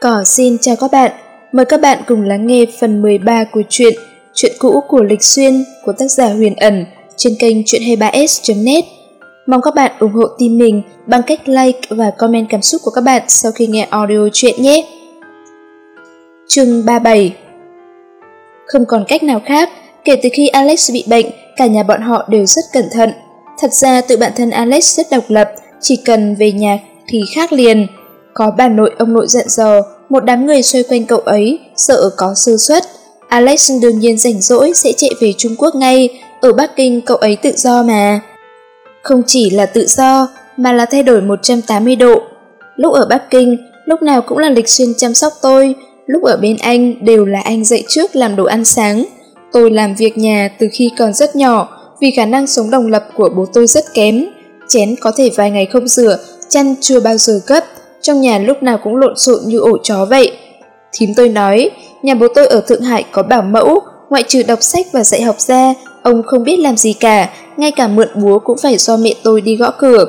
Cỏ xin chào các bạn, mời các bạn cùng lắng nghe phần 13 của truyện Chuyện cũ của Lịch Xuyên của tác giả Huyền Ẩn trên kênh chuyện23s.net. Mong các bạn ủng hộ team mình bằng cách like và comment cảm xúc của các bạn sau khi nghe audio chuyện nhé. Chương 37 Không còn cách nào khác, kể từ khi Alex bị bệnh, cả nhà bọn họ đều rất cẩn thận. Thật ra tự bản thân Alex rất độc lập, chỉ cần về nhà thì khác liền. Có bà nội ông nội giận dò, một đám người xoay quanh cậu ấy, sợ có sơ suất. Alex đương nhiên rảnh rỗi sẽ chạy về Trung Quốc ngay, ở Bắc Kinh cậu ấy tự do mà. Không chỉ là tự do, mà là thay đổi 180 độ. Lúc ở Bắc Kinh, lúc nào cũng là lịch xuyên chăm sóc tôi, lúc ở bên anh đều là anh dậy trước làm đồ ăn sáng. Tôi làm việc nhà từ khi còn rất nhỏ, vì khả năng sống đồng lập của bố tôi rất kém. Chén có thể vài ngày không rửa, chăn chưa bao giờ gấp trong nhà lúc nào cũng lộn xộn như ổ chó vậy. Thím tôi nói, nhà bố tôi ở Thượng Hải có bảo mẫu, ngoại trừ đọc sách và dạy học ra, ông không biết làm gì cả, ngay cả mượn búa cũng phải do mẹ tôi đi gõ cửa.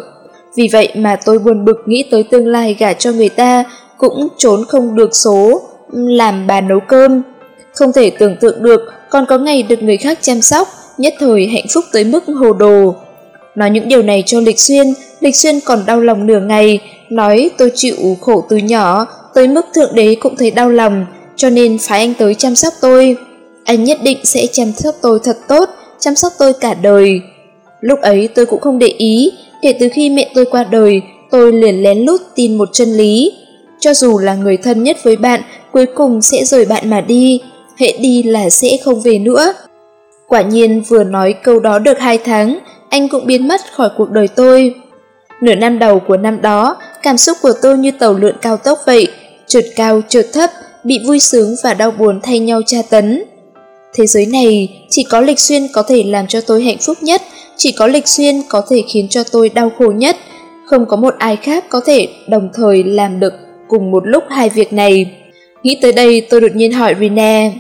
Vì vậy mà tôi buồn bực nghĩ tới tương lai gả cho người ta, cũng trốn không được số, làm bà nấu cơm. Không thể tưởng tượng được còn có ngày được người khác chăm sóc, nhất thời hạnh phúc tới mức hồ đồ. Nói những điều này cho Lịch Xuyên, Lịch Xuyên còn đau lòng nửa ngày, nói tôi chịu khổ từ nhỏ, tới mức thượng đế cũng thấy đau lòng, cho nên phái anh tới chăm sóc tôi. Anh nhất định sẽ chăm sóc tôi thật tốt, chăm sóc tôi cả đời. Lúc ấy tôi cũng không để ý, kể từ khi mẹ tôi qua đời, tôi liền lén lút tin một chân lý. Cho dù là người thân nhất với bạn, cuối cùng sẽ rời bạn mà đi, hệ đi là sẽ không về nữa. Quả nhiên vừa nói câu đó được hai tháng, anh cũng biến mất khỏi cuộc đời tôi. Nửa năm đầu của năm đó, cảm xúc của tôi như tàu lượn cao tốc vậy, trượt cao trượt thấp, bị vui sướng và đau buồn thay nhau tra tấn. Thế giới này chỉ có Lịch Xuyên có thể làm cho tôi hạnh phúc nhất, chỉ có Lịch Xuyên có thể khiến cho tôi đau khổ nhất. Không có một ai khác có thể đồng thời làm được cùng một lúc hai việc này. Nghĩ tới đây tôi đột nhiên hỏi Rina.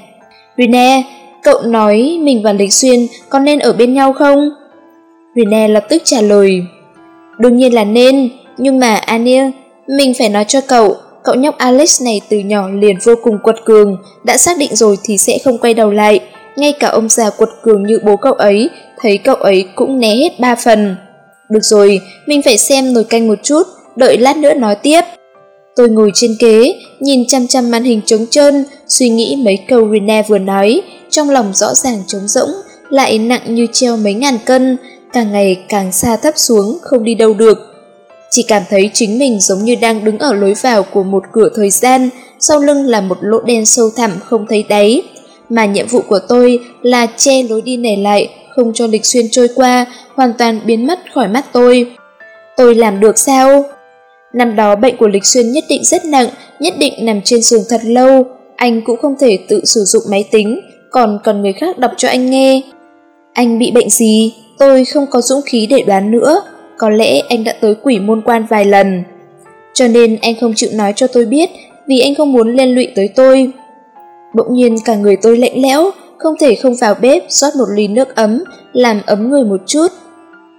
Rina, cậu nói mình và Lịch Xuyên có nên ở bên nhau không? Rina lập tức trả lời. Đương nhiên là nên, nhưng mà Ania, mình phải nói cho cậu, cậu nhóc Alex này từ nhỏ liền vô cùng quật cường, đã xác định rồi thì sẽ không quay đầu lại. Ngay cả ông già quật cường như bố cậu ấy, thấy cậu ấy cũng né hết ba phần. Được rồi, mình phải xem nồi canh một chút, đợi lát nữa nói tiếp. Tôi ngồi trên kế, nhìn chăm chăm màn hình trống trơn, suy nghĩ mấy câu Rene vừa nói, trong lòng rõ ràng trống rỗng, lại nặng như treo mấy ngàn cân, càng ngày càng xa thấp xuống, không đi đâu được. Chỉ cảm thấy chính mình giống như đang đứng ở lối vào của một cửa thời gian, sau lưng là một lỗ đen sâu thẳm không thấy đáy. Mà nhiệm vụ của tôi là che lối đi này lại, không cho lịch xuyên trôi qua, hoàn toàn biến mất khỏi mắt tôi. Tôi làm được sao? Năm đó bệnh của Lịch Xuyên nhất định rất nặng, nhất định nằm trên giường thật lâu, anh cũng không thể tự sử dụng máy tính, còn cần người khác đọc cho anh nghe. Anh bị bệnh gì? Tôi không có dũng khí để đoán nữa, có lẽ anh đã tới quỷ môn quan vài lần. Cho nên anh không chịu nói cho tôi biết, vì anh không muốn liên lụy tới tôi. Bỗng nhiên cả người tôi lạnh lẽo, không thể không vào bếp rót một ly nước ấm, làm ấm người một chút.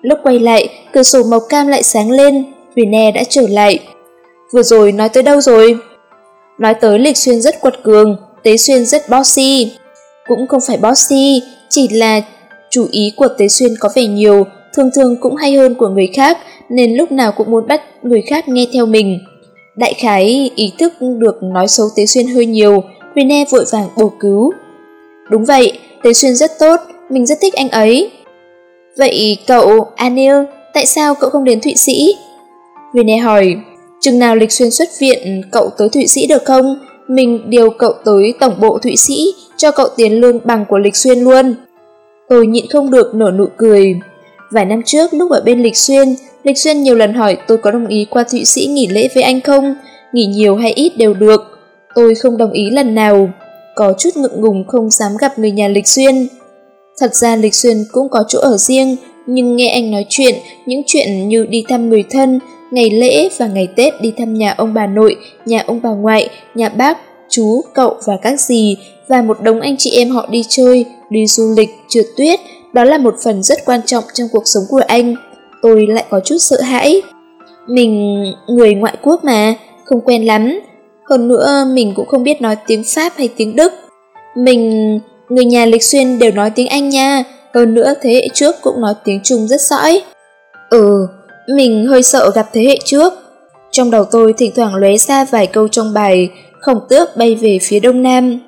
Lúc quay lại, cửa sổ màu cam lại sáng lên, Rene đã trở lại. Vừa rồi nói tới đâu rồi? Nói tới Lịch Xuyên rất quật cường, Tế Xuyên rất bossy. Cũng không phải bossy, chỉ là chủ ý của Tế Xuyên có vẻ nhiều, thường thường cũng hay hơn của người khác, nên lúc nào cũng muốn bắt người khác nghe theo mình. Đại khái ý thức được nói xấu Tế Xuyên hơi nhiều, Rene vội vàng bổ cứu. Đúng vậy, Tế Xuyên rất tốt, mình rất thích anh ấy. Vậy cậu, Anil, tại sao cậu không đến Thụy Sĩ? Rene hỏi, chừng nào lịch xuyên xuất viện cậu tới Thụy Sĩ được không? Mình điều cậu tới tổng bộ Thụy Sĩ, cho cậu tiền lương bằng của lịch xuyên luôn. Tôi nhịn không được nở nụ cười. Vài năm trước lúc ở bên lịch xuyên, lịch xuyên nhiều lần hỏi tôi có đồng ý qua Thụy Sĩ nghỉ lễ với anh không? Nghỉ nhiều hay ít đều được. Tôi không đồng ý lần nào. Có chút ngượng ngùng không dám gặp người nhà lịch xuyên. Thật ra lịch xuyên cũng có chỗ ở riêng, nhưng nghe anh nói chuyện, những chuyện như đi thăm người thân, ngày lễ và ngày Tết đi thăm nhà ông bà nội, nhà ông bà ngoại, nhà bác, chú, cậu và các dì, và một đống anh chị em họ đi chơi, đi du lịch, trượt tuyết, đó là một phần rất quan trọng trong cuộc sống của anh. Tôi lại có chút sợ hãi. Mình người ngoại quốc mà, không quen lắm. Hơn nữa mình cũng không biết nói tiếng Pháp hay tiếng Đức. Mình, người nhà Lịch Xuyên đều nói tiếng Anh nha, hơn nữa thế hệ trước cũng nói tiếng Trung rất sõi. Ừ, mình hơi sợ gặp thế hệ trước. Trong đầu tôi thỉnh thoảng lóe ra vài câu trong bài Khổng tước bay về phía đông nam.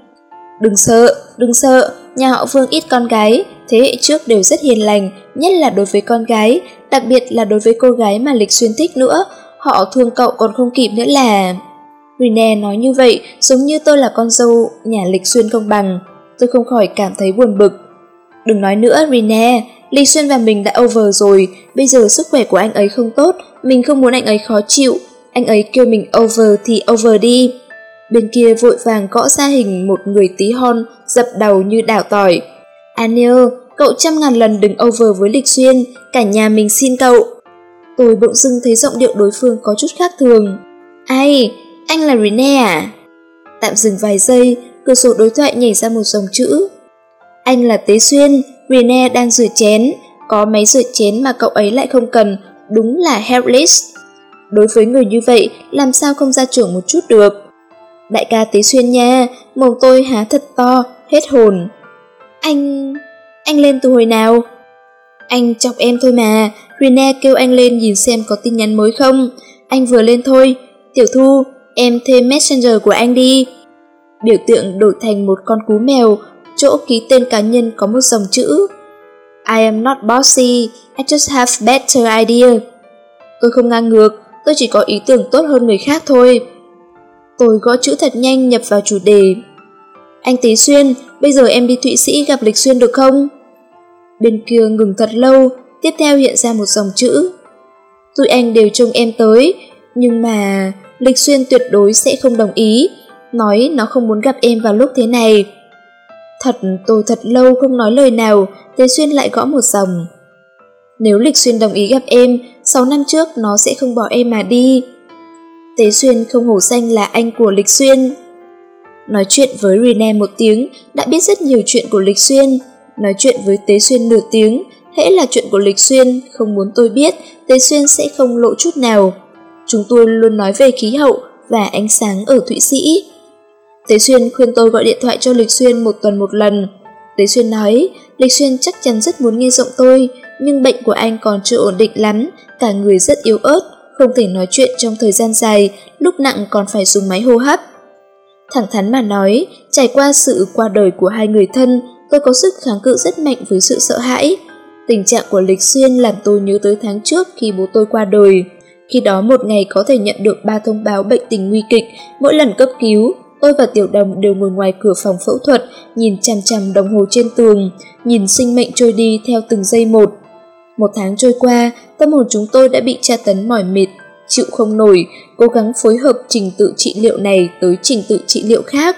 Đừng sợ, đừng sợ, nhà họ Vương ít con gái, thế hệ trước đều rất hiền lành, nhất là đối với con gái, đặc biệt là đối với cô gái mà Lịch Xuyên thích nữa, họ thương cậu còn không kịp nữa là... Rene nói như vậy giống như tôi là con dâu nhà Lịch Xuyên không bằng, tôi không khỏi cảm thấy buồn bực. Đừng nói nữa Rene, Lịch Xuyên và mình đã over rồi, bây giờ sức khỏe của anh ấy không tốt, mình không muốn anh ấy khó chịu, anh ấy kêu mình over thì over đi. Bên kia vội vàng gõ ra hình một người tí hon, dập đầu như đảo tỏi. Anil, cậu trăm ngàn lần đừng over với Lịch Xuyên, cả nhà mình xin cậu. Tôi bỗng dưng thấy giọng điệu đối phương có chút khác thường. Ai, anh là Rene à? Tạm dừng vài giây, cửa sổ đối thoại nhảy ra một dòng chữ. Anh là Tế Xuyên, Rene đang rửa chén, có máy rửa chén mà cậu ấy lại không cần, đúng là helpless. Đối với người như vậy, làm sao không ra trưởng một chút được? Đại ca Tế Xuyên nha, mồm tôi há thật to, hết hồn. Anh... anh lên từ hồi nào? Anh chọc em thôi mà, Rina kêu anh lên nhìn xem có tin nhắn mới không. Anh vừa lên thôi. Tiểu Thu, em thêm Messenger của anh đi. Biểu tượng đổi thành một con cú mèo, chỗ ký tên cá nhân có một dòng chữ. I am not bossy, I just have better idea. Tôi không ngang ngược, tôi chỉ có ý tưởng tốt hơn người khác thôi. Tôi gõ chữ thật nhanh nhập vào chủ đề. Anh Tế Xuyên, bây giờ em đi Thụy Sĩ gặp Lịch Xuyên được không? Bên kia ngừng thật lâu, tiếp theo hiện ra một dòng chữ. Tụi anh đều trông em tới, nhưng mà Lịch Xuyên tuyệt đối sẽ không đồng ý, nói nó không muốn gặp em vào lúc thế này. Thật, tôi thật lâu không nói lời nào, Tế Xuyên lại gõ một dòng. Nếu Lịch Xuyên đồng ý gặp em, 6 năm trước nó sẽ không bỏ em mà đi. Tế Xuyên không hổ danh là anh của Lịch Xuyên. Nói chuyện với Rene một tiếng, đã biết rất nhiều chuyện của Lịch Xuyên. Nói chuyện với Tế Xuyên nửa tiếng, hễ là chuyện của Lịch Xuyên, không muốn tôi biết, Tế Xuyên sẽ không lộ chút nào. Chúng tôi luôn nói về khí hậu và ánh sáng ở Thụy Sĩ. Tế Xuyên khuyên tôi gọi điện thoại cho Lịch Xuyên một tuần một lần. Tế Xuyên nói, Lịch Xuyên chắc chắn rất muốn nghe giọng tôi, nhưng bệnh của anh còn chưa ổn định lắm, cả người rất yếu ớt, không thể nói chuyện trong thời gian dài, lúc nặng còn phải dùng máy hô hấp. Thẳng thắn mà nói, trải qua sự qua đời của hai người thân, tôi có sức kháng cự rất mạnh với sự sợ hãi. Tình trạng của Lịch Xuyên làm tôi nhớ tới tháng trước khi bố tôi qua đời. Khi đó một ngày có thể nhận được ba thông báo bệnh tình nguy kịch, mỗi lần cấp cứu, tôi và Tiểu Đồng đều ngồi ngoài cửa phòng phẫu thuật, nhìn chằm chằm đồng hồ trên tường, nhìn sinh mệnh trôi đi theo từng giây một. Một tháng trôi qua, tâm hồn chúng tôi đã bị tra tấn mỏi mệt, chịu không nổi, cố gắng phối hợp trình tự trị liệu này tới trình tự trị liệu khác.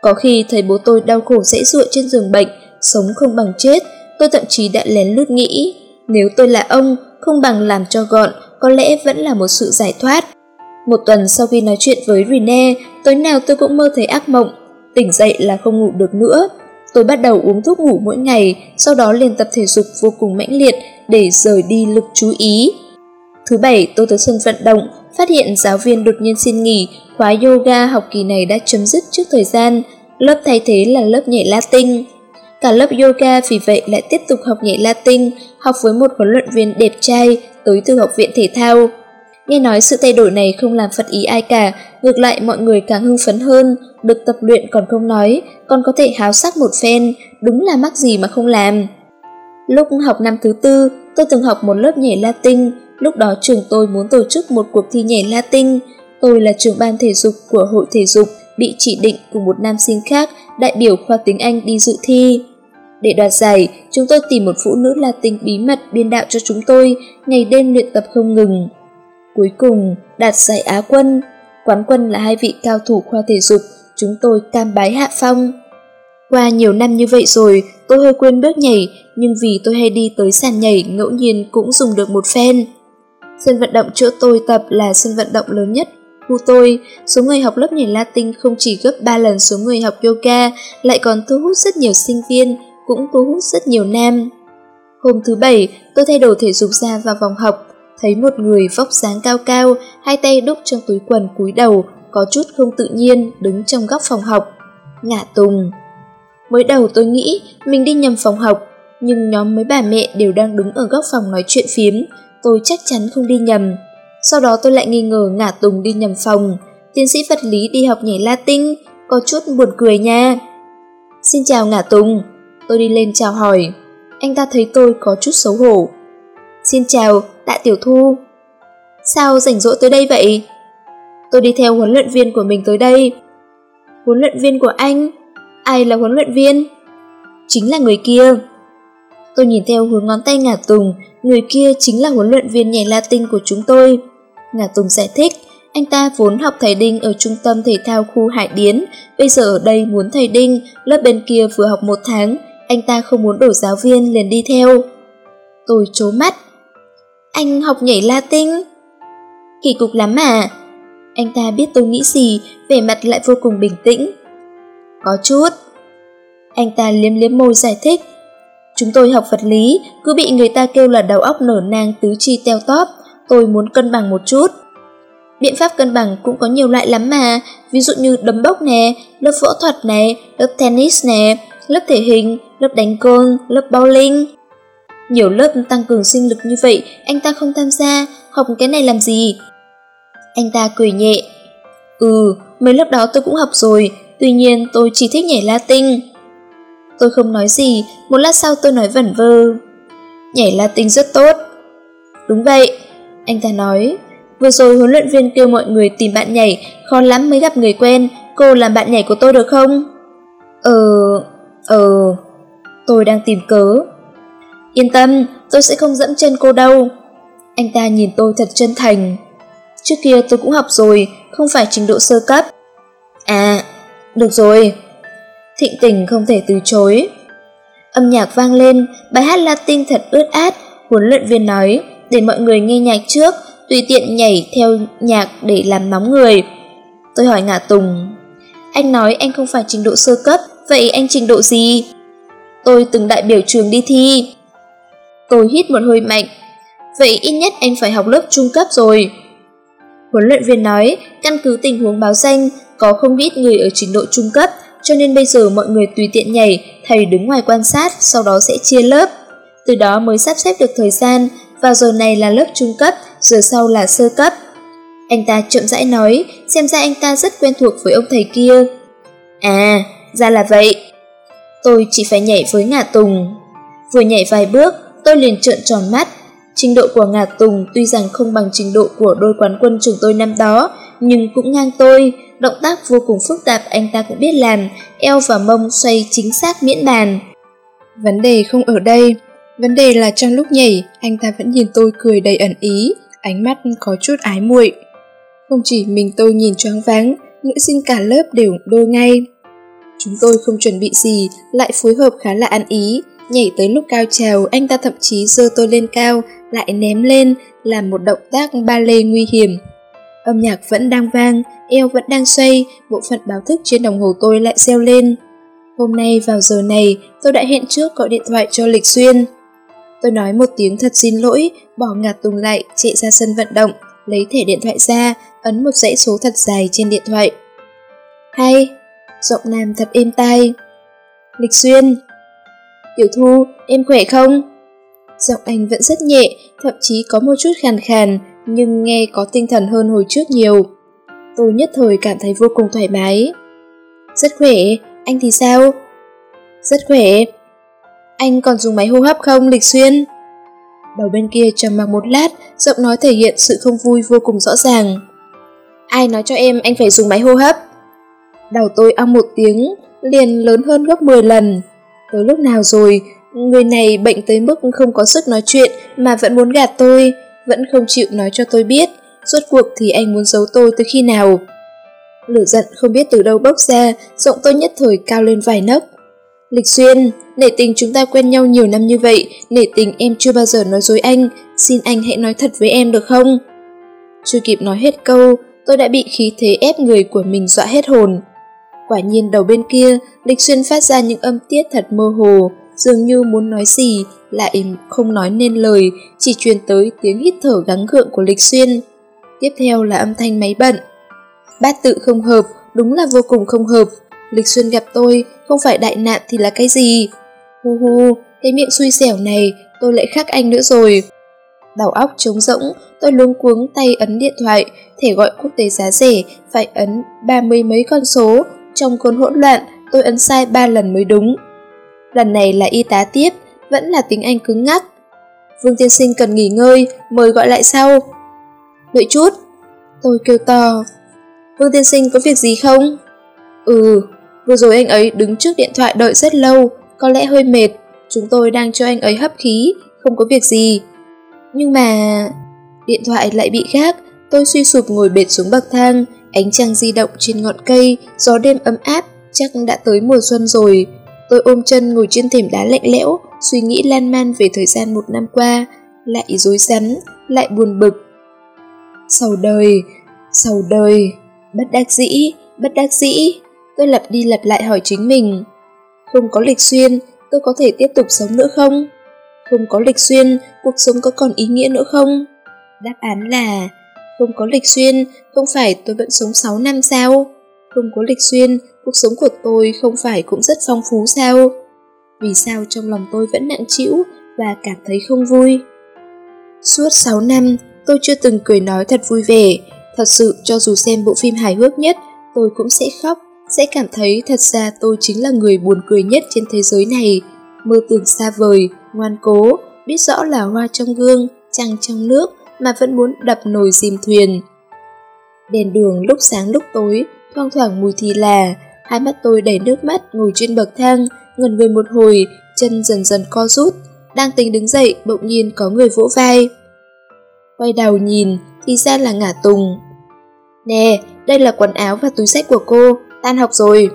Có khi thấy bố tôi đau khổ dễ dụa trên giường bệnh, sống không bằng chết, tôi thậm chí đã lén lút nghĩ, nếu tôi là ông, không bằng làm cho gọn, có lẽ vẫn là một sự giải thoát. Một tuần sau khi nói chuyện với Rene, tối nào tôi cũng mơ thấy ác mộng, tỉnh dậy là không ngủ được nữa. Tôi bắt đầu uống thuốc ngủ mỗi ngày, sau đó liền tập thể dục vô cùng mãnh liệt để rời đi lực chú ý. Thứ bảy, tôi tới sân vận động, phát hiện giáo viên đột nhiên xin nghỉ, khóa yoga học kỳ này đã chấm dứt trước thời gian, lớp thay thế là lớp nhảy Latin. Cả lớp yoga vì vậy lại tiếp tục học nhảy Latin, học với một huấn luyện viên đẹp trai tới từ học viện thể thao. Nghe nói sự thay đổi này không làm phật ý ai cả, ngược lại mọi người càng hưng phấn hơn, được tập luyện còn không nói, còn có thể háo sắc một phen, đúng là mắc gì mà không làm. Lúc học năm thứ tư, tôi từng học một lớp nhảy Latin, lúc đó trường tôi muốn tổ chức một cuộc thi nhảy Latin. Tôi là trưởng ban thể dục của hội thể dục, bị chỉ định cùng một nam sinh khác, đại biểu khoa tiếng Anh đi dự thi. Để đoạt giải, chúng tôi tìm một phụ nữ Latin bí mật biên đạo cho chúng tôi, ngày đêm luyện tập không ngừng. Cuối cùng, đạt giải Á quân. Quán quân là hai vị cao thủ khoa thể dục, chúng tôi cam bái hạ phong. Qua nhiều năm như vậy rồi, tôi hơi quên bước nhảy, nhưng vì tôi hay đi tới sàn nhảy ngẫu nhiên cũng dùng được một phen. Sân vận động chỗ tôi tập là sân vận động lớn nhất khu tôi, số người học lớp nhảy Latin không chỉ gấp 3 lần số người học yoga, lại còn thu hút rất nhiều sinh viên, cũng thu hút rất nhiều nam. Hôm thứ bảy, tôi thay đổi thể dục ra vào vòng học, thấy một người vóc dáng cao cao, hai tay đúc trong túi quần cúi đầu, có chút không tự nhiên đứng trong góc phòng học. Ngả Tùng. Mới đầu tôi nghĩ mình đi nhầm phòng học, nhưng nhóm mấy bà mẹ đều đang đứng ở góc phòng nói chuyện phiếm, tôi chắc chắn không đi nhầm. Sau đó tôi lại nghi ngờ Ngả Tùng đi nhầm phòng, tiến sĩ vật lý đi học nhảy Latin, có chút buồn cười nha. Xin chào Ngả Tùng, tôi đi lên chào hỏi. Anh ta thấy tôi có chút xấu hổ. Xin chào, Tạ Tiểu Thu. Sao rảnh rỗi tới đây vậy? Tôi đi theo huấn luyện viên của mình tới đây. Huấn luyện viên của anh? Ai là huấn luyện viên? Chính là người kia. Tôi nhìn theo hướng ngón tay Ngả Tùng, người kia chính là huấn luyện viên nhảy Latin của chúng tôi. Ngả Tùng giải thích, anh ta vốn học thầy Đinh ở trung tâm thể thao khu Hải Điến, bây giờ ở đây muốn thầy Đinh, lớp bên kia vừa học một tháng, anh ta không muốn đổi giáo viên liền đi theo. Tôi chố mắt. Anh học nhảy Latin? Kỳ cục lắm mà. Anh ta biết tôi nghĩ gì, vẻ mặt lại vô cùng bình tĩnh. Có chút. Anh ta liếm liếm môi giải thích. Chúng tôi học vật lý, cứ bị người ta kêu là đầu óc nở nang tứ chi teo tóp, tôi muốn cân bằng một chút. Biện pháp cân bằng cũng có nhiều loại lắm mà, ví dụ như đấm bốc nè, lớp võ thuật nè, lớp tennis nè, lớp thể hình, lớp đánh côn, lớp bowling. Nhiều lớp tăng cường sinh lực như vậy, anh ta không tham gia, học cái này làm gì? Anh ta cười nhẹ. Ừ, mấy lớp đó tôi cũng học rồi, tuy nhiên tôi chỉ thích nhảy Latin. Tôi không nói gì, một lát sau tôi nói vẩn vơ. Nhảy Latin rất tốt. Đúng vậy, anh ta nói. Vừa rồi huấn luyện viên kêu mọi người tìm bạn nhảy, khó lắm mới gặp người quen, cô làm bạn nhảy của tôi được không? Ờ, ờ, tôi đang tìm cớ. Yên tâm, tôi sẽ không dẫm chân cô đâu. Anh ta nhìn tôi thật chân thành. Trước kia tôi cũng học rồi, không phải trình độ sơ cấp. À, được rồi. Thịnh tình không thể từ chối. Âm nhạc vang lên, bài hát Latin thật ướt át, huấn luyện viên nói, để mọi người nghe nhạc trước, tùy tiện nhảy theo nhạc để làm nóng người. Tôi hỏi Ngạ Tùng, anh nói anh không phải trình độ sơ cấp, vậy anh trình độ gì? Tôi từng đại biểu trường đi thi. Tôi hít một hơi mạnh, vậy ít nhất anh phải học lớp trung cấp rồi. Huấn luyện viên nói, căn cứ tình huống báo danh, có không ít người ở trình độ trung cấp, cho nên bây giờ mọi người tùy tiện nhảy, thầy đứng ngoài quan sát, sau đó sẽ chia lớp. Từ đó mới sắp xếp được thời gian, vào giờ này là lớp trung cấp, giờ sau là sơ cấp. Anh ta chậm rãi nói, xem ra anh ta rất quen thuộc với ông thầy kia. À, ra là vậy. Tôi chỉ phải nhảy với ngà tùng. Vừa nhảy vài bước, tôi liền trợn tròn mắt. Trình độ của ngà tùng tuy rằng không bằng trình độ của đôi quán quân trường tôi năm đó, nhưng cũng ngang tôi. Động tác vô cùng phức tạp anh ta cũng biết làm, eo và mông xoay chính xác miễn bàn. Vấn đề không ở đây, vấn đề là trong lúc nhảy, anh ta vẫn nhìn tôi cười đầy ẩn ý, ánh mắt có chút ái muội. Không chỉ mình tôi nhìn choáng váng, nữ sinh cả lớp đều đôi ngay. Chúng tôi không chuẩn bị gì, lại phối hợp khá là ăn ý. Nhảy tới lúc cao trào, anh ta thậm chí giơ tôi lên cao, lại ném lên, làm một động tác ba lê nguy hiểm. Âm nhạc vẫn đang vang, eo vẫn đang xoay, bộ phận báo thức trên đồng hồ tôi lại reo lên. Hôm nay vào giờ này, tôi đã hẹn trước gọi điện thoại cho Lịch Xuyên. Tôi nói một tiếng thật xin lỗi, bỏ ngạt tùng lại, chạy ra sân vận động, lấy thẻ điện thoại ra, ấn một dãy số thật dài trên điện thoại. Hay, giọng nam thật êm tai. Lịch Xuyên Tiểu Thu, em khỏe không? Giọng anh vẫn rất nhẹ, thậm chí có một chút khàn khàn, nhưng nghe có tinh thần hơn hồi trước nhiều. Tôi nhất thời cảm thấy vô cùng thoải mái. Rất khỏe, anh thì sao? Rất khỏe. Anh còn dùng máy hô hấp không, Lịch Xuyên? Đầu bên kia trầm mặc một lát, giọng nói thể hiện sự không vui vô cùng rõ ràng. Ai nói cho em anh phải dùng máy hô hấp? Đầu tôi ong một tiếng, liền lớn hơn gấp 10 lần. Tới lúc nào rồi, người này bệnh tới mức không có sức nói chuyện mà vẫn muốn gạt tôi, vẫn không chịu nói cho tôi biết, rốt cuộc thì anh muốn giấu tôi từ khi nào. Lửa giận không biết từ đâu bốc ra, giọng tôi nhất thời cao lên vài nấc. Lịch Xuyên, nể tình chúng ta quen nhau nhiều năm như vậy, nể tình em chưa bao giờ nói dối anh, xin anh hãy nói thật với em được không? Chưa kịp nói hết câu, tôi đã bị khí thế ép người của mình dọa hết hồn. Quả nhiên đầu bên kia, Lịch Xuyên phát ra những âm tiết thật mơ hồ, dường như muốn nói gì, lại không nói nên lời, chỉ truyền tới tiếng hít thở gắng gượng của Lịch Xuyên. Tiếp theo là âm thanh máy bận. bát tự không hợp, đúng là vô cùng không hợp. Lịch Xuyên gặp tôi, không phải đại nạn thì là cái gì? Hu hu, cái miệng xui xẻo này, tôi lại khác anh nữa rồi. Đầu óc trống rỗng, tôi luống cuống tay ấn điện thoại, thể gọi quốc tế giá rẻ, phải ấn ba mươi mấy con số. Trong cơn hỗn loạn, tôi ấn sai ba lần mới đúng. Lần này là y tá tiếp, vẫn là tiếng Anh cứng ngắc. Vương tiên sinh cần nghỉ ngơi, mời gọi lại sau. Đợi chút. Tôi kêu to. Vương tiên sinh có việc gì không? Ừ, vừa rồi anh ấy đứng trước điện thoại đợi rất lâu, có lẽ hơi mệt. Chúng tôi đang cho anh ấy hấp khí, không có việc gì. Nhưng mà... Điện thoại lại bị gác, tôi suy sụp ngồi bệt xuống bậc thang, ánh trăng di động trên ngọn cây, gió đêm ấm áp, chắc đã tới mùa xuân rồi. Tôi ôm chân ngồi trên thềm đá lạnh lẽo, suy nghĩ lan man về thời gian một năm qua, lại dối rắm, lại buồn bực. Sầu đời, sầu đời, bất đắc dĩ, bất đắc dĩ, tôi lặp đi lặp lại hỏi chính mình. Không có lịch xuyên, tôi có thể tiếp tục sống nữa không? Không có lịch xuyên, cuộc sống có còn ý nghĩa nữa không? Đáp án là không có lịch xuyên, không phải tôi vẫn sống 6 năm sao? Không có lịch xuyên, cuộc sống của tôi không phải cũng rất phong phú sao? Vì sao trong lòng tôi vẫn nặng trĩu và cảm thấy không vui? Suốt 6 năm, tôi chưa từng cười nói thật vui vẻ. Thật sự cho dù xem bộ phim hài hước nhất, tôi cũng sẽ khóc, sẽ cảm thấy thật ra tôi chính là người buồn cười nhất trên thế giới này. Mơ tưởng xa vời, ngoan cố, biết rõ là hoa trong gương, trăng trong nước mà vẫn muốn đập nồi dìm thuyền. Đèn đường lúc sáng lúc tối, thoang thoảng mùi thì là, hai mắt tôi đầy nước mắt ngồi trên bậc thang, ngần người một hồi, chân dần dần co rút, đang tính đứng dậy bỗng nhiên có người vỗ vai. Quay đầu nhìn, thì ra là ngả tùng. Nè, đây là quần áo và túi sách của cô, tan học rồi.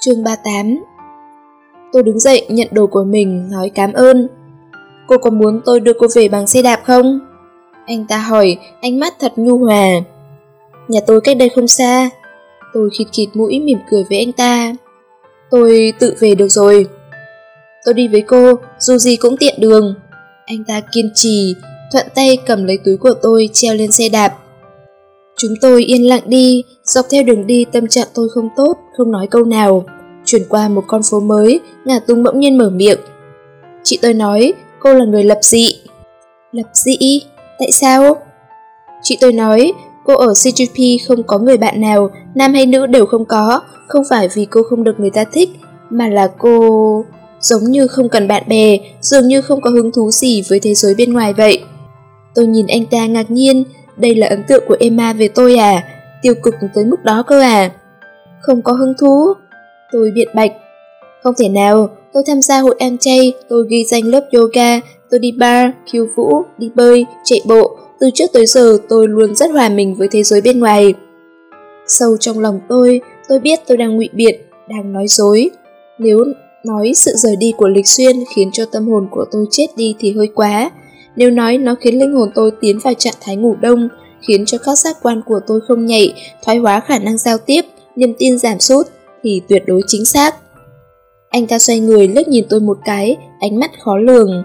Chương 38 Tôi đứng dậy nhận đồ của mình, nói cảm ơn. Cô có muốn tôi đưa cô về bằng xe đạp không? Anh ta hỏi, ánh mắt thật nhu hòa. Nhà tôi cách đây không xa. Tôi khịt khịt mũi mỉm cười với anh ta. Tôi tự về được rồi. Tôi đi với cô, dù gì cũng tiện đường. Anh ta kiên trì, thuận tay cầm lấy túi của tôi treo lên xe đạp. Chúng tôi yên lặng đi, dọc theo đường đi tâm trạng tôi không tốt, không nói câu nào. Chuyển qua một con phố mới, ngả tung bỗng nhiên mở miệng. Chị tôi nói, cô là người lập dị. Lập dị? Tại sao? Chị tôi nói, cô ở CGP không có người bạn nào, nam hay nữ đều không có, không phải vì cô không được người ta thích, mà là cô... giống như không cần bạn bè, dường như không có hứng thú gì với thế giới bên ngoài vậy. Tôi nhìn anh ta ngạc nhiên, đây là ấn tượng của Emma về tôi à? Tiêu cực tới mức đó cơ à? Không có hứng thú. Tôi biện bạch. Không thể nào, tôi tham gia hội ăn chay, tôi ghi danh lớp yoga, tôi đi bar, khiêu vũ, đi bơi, chạy bộ. Từ trước tới giờ tôi luôn rất hòa mình với thế giới bên ngoài. Sâu trong lòng tôi, tôi biết tôi đang ngụy biện, đang nói dối. Nếu nói sự rời đi của Lịch Xuyên khiến cho tâm hồn của tôi chết đi thì hơi quá. Nếu nói nó khiến linh hồn tôi tiến vào trạng thái ngủ đông, khiến cho các giác quan của tôi không nhạy, thoái hóa khả năng giao tiếp, niềm tin giảm sút, thì tuyệt đối chính xác. Anh ta xoay người lướt nhìn tôi một cái, ánh mắt khó lường.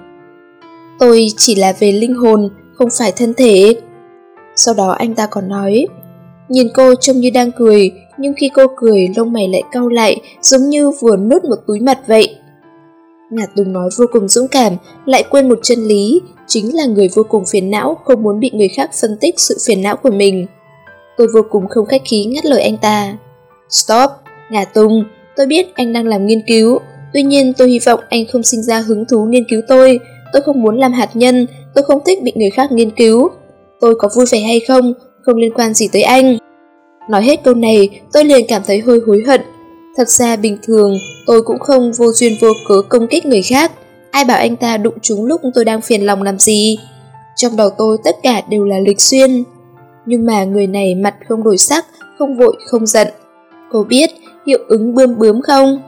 Tôi chỉ là về linh hồn, không phải thân thể. Sau đó anh ta còn nói, nhìn cô trông như đang cười, nhưng khi cô cười lông mày lại cau lại, giống như vừa nuốt một túi mật vậy. Ngạt Tùng nói vô cùng dũng cảm, lại quên một chân lý, chính là người vô cùng phiền não, không muốn bị người khác phân tích sự phiền não của mình. Tôi vô cùng không khách khí ngắt lời anh ta. Stop, Ngà Tùng, tôi biết anh đang làm nghiên cứu, tuy nhiên tôi hy vọng anh không sinh ra hứng thú nghiên cứu tôi. Tôi không muốn làm hạt nhân, tôi không thích bị người khác nghiên cứu. Tôi có vui vẻ hay không, không liên quan gì tới anh. Nói hết câu này, tôi liền cảm thấy hơi hối hận. Thật ra bình thường, tôi cũng không vô duyên vô cớ công kích người khác. Ai bảo anh ta đụng trúng lúc tôi đang phiền lòng làm gì? Trong đầu tôi tất cả đều là lịch xuyên. Nhưng mà người này mặt không đổi sắc, không vội, không giận. Cô biết hiệu ứng bươm bướm không?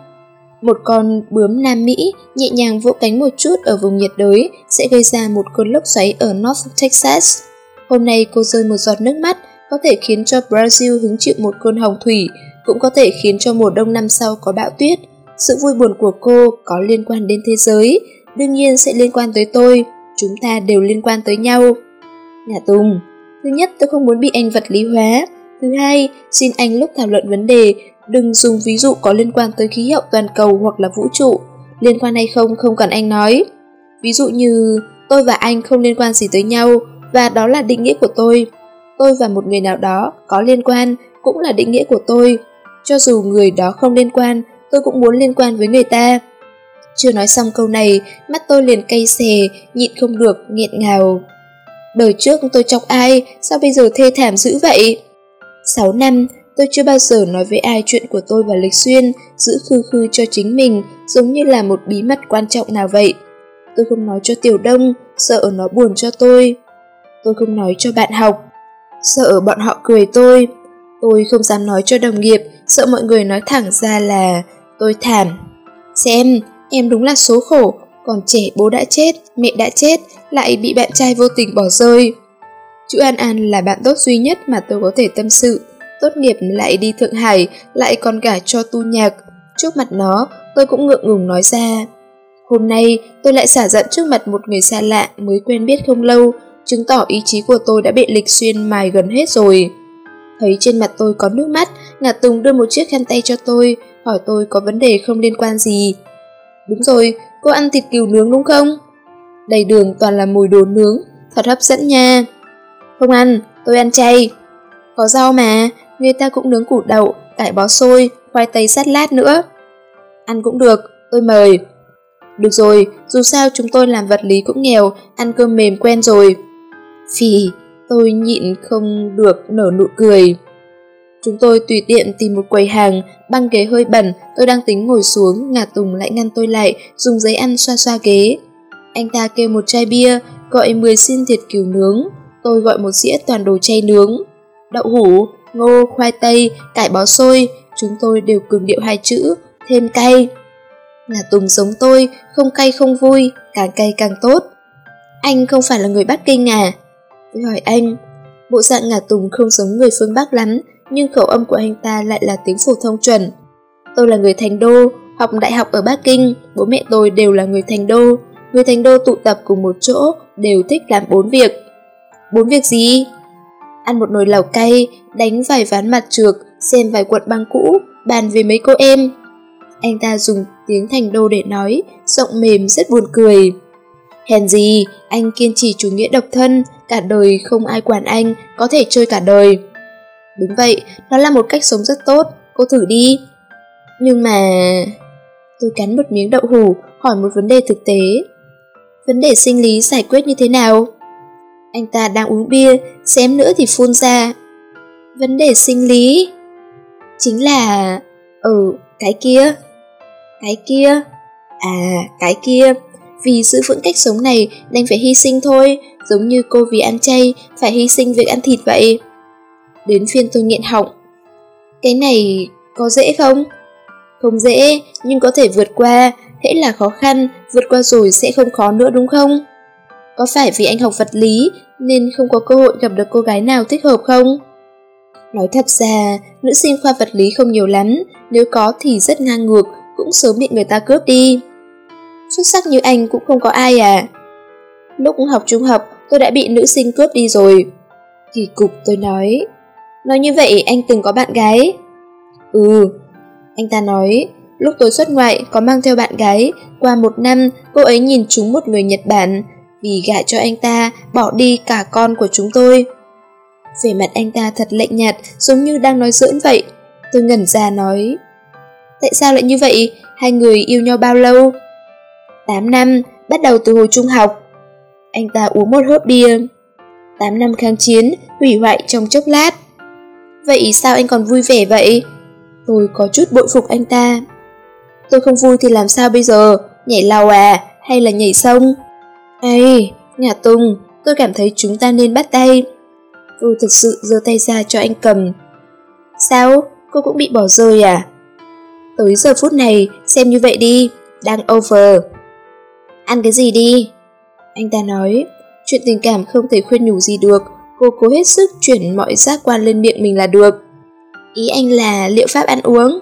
Một con bướm Nam Mỹ nhẹ nhàng vỗ cánh một chút ở vùng nhiệt đới sẽ gây ra một cơn lốc xoáy ở North Texas. Hôm nay cô rơi một giọt nước mắt có thể khiến cho Brazil hứng chịu một cơn hồng thủy, cũng có thể khiến cho mùa đông năm sau có bão tuyết. Sự vui buồn của cô có liên quan đến thế giới, đương nhiên sẽ liên quan tới tôi. chúng ta đều liên quan tới nhau. Nhà Tùng, thứ nhất tôi không muốn bị anh vật lý hóa. Thứ hai, xin anh lúc thảo luận vấn đề, đừng dùng ví dụ có liên quan tới khí hậu toàn cầu hoặc là vũ trụ. Liên quan hay không không cần anh nói. Ví dụ như tôi và anh không liên quan gì tới nhau, và đó là định nghĩa của tôi. Tôi và một người nào đó có liên quan cũng là định nghĩa của tôi. Cho dù người đó không liên quan, tôi cũng muốn liên quan với người ta. Chưa nói xong câu này, mắt tôi liền cay xè, nhịn không được, nghẹn ngào. Đời trước tôi chọc ai, sao bây giờ thê thảm dữ vậy? 6 năm, tôi chưa bao giờ nói với ai chuyện của tôi và Lịch Xuyên, giữ khư khư cho chính mình, giống như là một bí mật quan trọng nào vậy. Tôi không nói cho Tiểu Đông, sợ nó buồn cho tôi. Tôi không nói cho bạn học, sợ bọn họ cười tôi. Tôi không dám nói cho đồng nghiệp, sợ mọi người nói thẳng ra là tôi thảm. Xem, em đúng là số khổ, còn trẻ bố đã chết, mẹ đã chết, lại bị bạn trai vô tình bỏ rơi. Chữ An An là bạn tốt duy nhất mà tôi có thể tâm sự. Tốt nghiệp lại đi Thượng Hải, lại còn cả cho tu nhạc. Trước mặt nó, tôi cũng ngượng ngùng nói ra. Hôm nay, tôi lại xả giận trước mặt một người xa lạ mới quen biết không lâu, chứng tỏ ý chí của tôi đã bị lịch xuyên mài gần hết rồi. Thấy trên mặt tôi có nước mắt, Ngà Tùng đưa một chiếc khăn tay cho tôi, hỏi tôi có vấn đề không liên quan gì. Đúng rồi, cô ăn thịt cừu nướng đúng không? Đầy đường toàn là mùi đồ nướng, thật hấp dẫn nha. Không ăn, tôi ăn chay. Có rau mà, người ta cũng nướng củ đậu, cải bó xôi, khoai tây sát lát nữa. Ăn cũng được, tôi mời. Được rồi, dù sao chúng tôi làm vật lý cũng nghèo, ăn cơm mềm quen rồi. Phì, tôi nhịn không được nở nụ cười. Chúng tôi tùy tiện tìm một quầy hàng, băng ghế hơi bẩn, tôi đang tính ngồi xuống, ngà Tùng lại ngăn tôi lại, dùng giấy ăn xoa xoa ghế. Anh ta kêu một chai bia, gọi 10 xin thịt cừu nướng, tôi gọi một dĩa toàn đồ chay nướng. Đậu hủ, ngô, khoai tây, cải bó xôi, chúng tôi đều cường điệu hai chữ, thêm cay. Ngà Tùng giống tôi, không cay không vui, càng cay càng tốt. Anh không phải là người Bắc Kinh à? Tôi hỏi anh, bộ dạng ngà Tùng không giống người phương Bắc lắm, nhưng khẩu âm của anh ta lại là tiếng phổ thông chuẩn. Tôi là người thành đô, học đại học ở Bắc Kinh, bố mẹ tôi đều là người thành đô. Người thành đô tụ tập cùng một chỗ, đều thích làm bốn việc. Bốn việc gì? Ăn một nồi lẩu cay, đánh vài ván mặt trược, xem vài cuộn băng cũ, bàn về mấy cô em. Anh ta dùng tiếng thành đô để nói, giọng mềm rất buồn cười. Hèn gì, anh kiên trì chủ nghĩa độc thân, cả đời không ai quản anh, có thể chơi cả đời. Đúng vậy, nó là một cách sống rất tốt, cô thử đi. Nhưng mà... Tôi cắn một miếng đậu hủ, hỏi một vấn đề thực tế. Vấn đề sinh lý giải quyết như thế nào? Anh ta đang uống bia, xém nữa thì phun ra. Vấn đề sinh lý... Chính là... Ừ, cái kia. Cái kia? À, cái kia. Vì giữ vững cách sống này, đành phải hy sinh thôi, giống như cô vì ăn chay, phải hy sinh việc ăn thịt vậy. Đến phiên tôi nghiện họng. Cái này có dễ không? Không dễ, nhưng có thể vượt qua, hễ là khó khăn, vượt qua rồi sẽ không khó nữa đúng không? Có phải vì anh học vật lý nên không có cơ hội gặp được cô gái nào thích hợp không? Nói thật ra, nữ sinh khoa vật lý không nhiều lắm, nếu có thì rất ngang ngược, cũng sớm bị người ta cướp đi. Xuất sắc như anh cũng không có ai à. Lúc học trung học, tôi đã bị nữ sinh cướp đi rồi. Kỳ cục tôi nói. Nói như vậy anh từng có bạn gái? Ừ. Anh ta nói, lúc tôi xuất ngoại có mang theo bạn gái, qua một năm cô ấy nhìn chúng một người Nhật Bản, vì gả cho anh ta bỏ đi cả con của chúng tôi. Về mặt anh ta thật lạnh nhạt, giống như đang nói giỡn vậy. Tôi ngẩn ra nói, tại sao lại như vậy? Hai người yêu nhau bao lâu? 8 năm, bắt đầu từ hồi trung học. Anh ta uống một hớp bia. 8 năm kháng chiến, hủy hoại trong chốc lát. Vậy sao anh còn vui vẻ vậy? Tôi có chút bội phục anh ta. Tôi không vui thì làm sao bây giờ? Nhảy lầu à? Hay là nhảy sông? Ê, nhà Tùng, tôi cảm thấy chúng ta nên bắt tay. Tôi thật sự giơ tay ra cho anh cầm. Sao? Cô cũng bị bỏ rơi à? Tới giờ phút này, xem như vậy đi, đang over. Ăn cái gì đi? Anh ta nói, chuyện tình cảm không thể khuyên nhủ gì được, cô cố hết sức chuyển mọi giác quan lên miệng mình là được. Ý anh là liệu pháp ăn uống.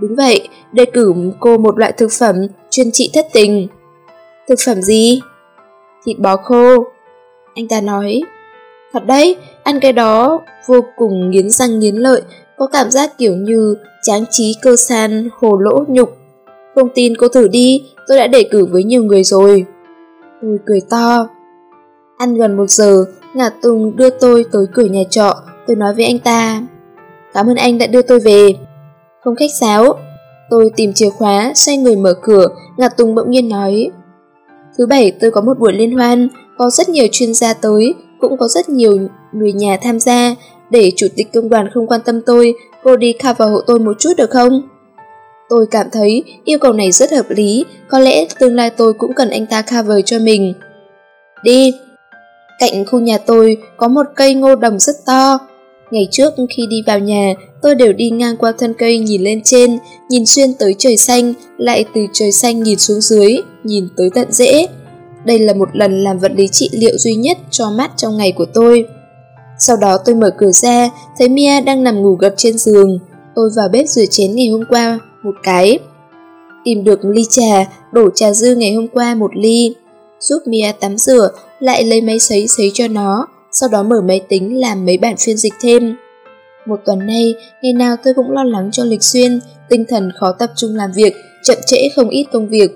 Đúng vậy, đề cử cô một loại thực phẩm chuyên trị thất tình. Thực phẩm gì? Thịt bò khô. Anh ta nói, thật đấy, ăn cái đó vô cùng nghiến răng nghiến lợi, có cảm giác kiểu như tráng trí cơ san, hồ lỗ nhục. Không tin cô thử đi, tôi đã đề cử với nhiều người rồi. Tôi cười to. Ăn gần một giờ, Ngà Tùng đưa tôi tới cửa nhà trọ, tôi nói với anh ta. Cảm ơn anh đã đưa tôi về. Không khách sáo. Tôi tìm chìa khóa, xoay người mở cửa, Ngà Tùng bỗng nhiên nói. Thứ bảy tôi có một buổi liên hoan, có rất nhiều chuyên gia tới, cũng có rất nhiều người nhà tham gia. Để chủ tịch công đoàn không quan tâm tôi, cô đi cover hộ tôi một chút được không? Tôi cảm thấy yêu cầu này rất hợp lý, có lẽ tương lai tôi cũng cần anh ta cover cho mình. Đi! Cạnh khu nhà tôi có một cây ngô đồng rất to. Ngày trước khi đi vào nhà, tôi đều đi ngang qua thân cây nhìn lên trên, nhìn xuyên tới trời xanh, lại từ trời xanh nhìn xuống dưới, nhìn tới tận rễ. Đây là một lần làm vật lý trị liệu duy nhất cho mắt trong ngày của tôi. Sau đó tôi mở cửa ra, thấy Mia đang nằm ngủ gật trên giường. Tôi vào bếp rửa chén ngày hôm qua, một cái. Tìm được ly trà, đổ trà dư ngày hôm qua một ly. Giúp Mia tắm rửa, lại lấy máy sấy sấy cho nó, sau đó mở máy tính làm mấy bản phiên dịch thêm. Một tuần nay, ngày nào tôi cũng lo lắng cho Lịch Xuyên, tinh thần khó tập trung làm việc, chậm trễ không ít công việc.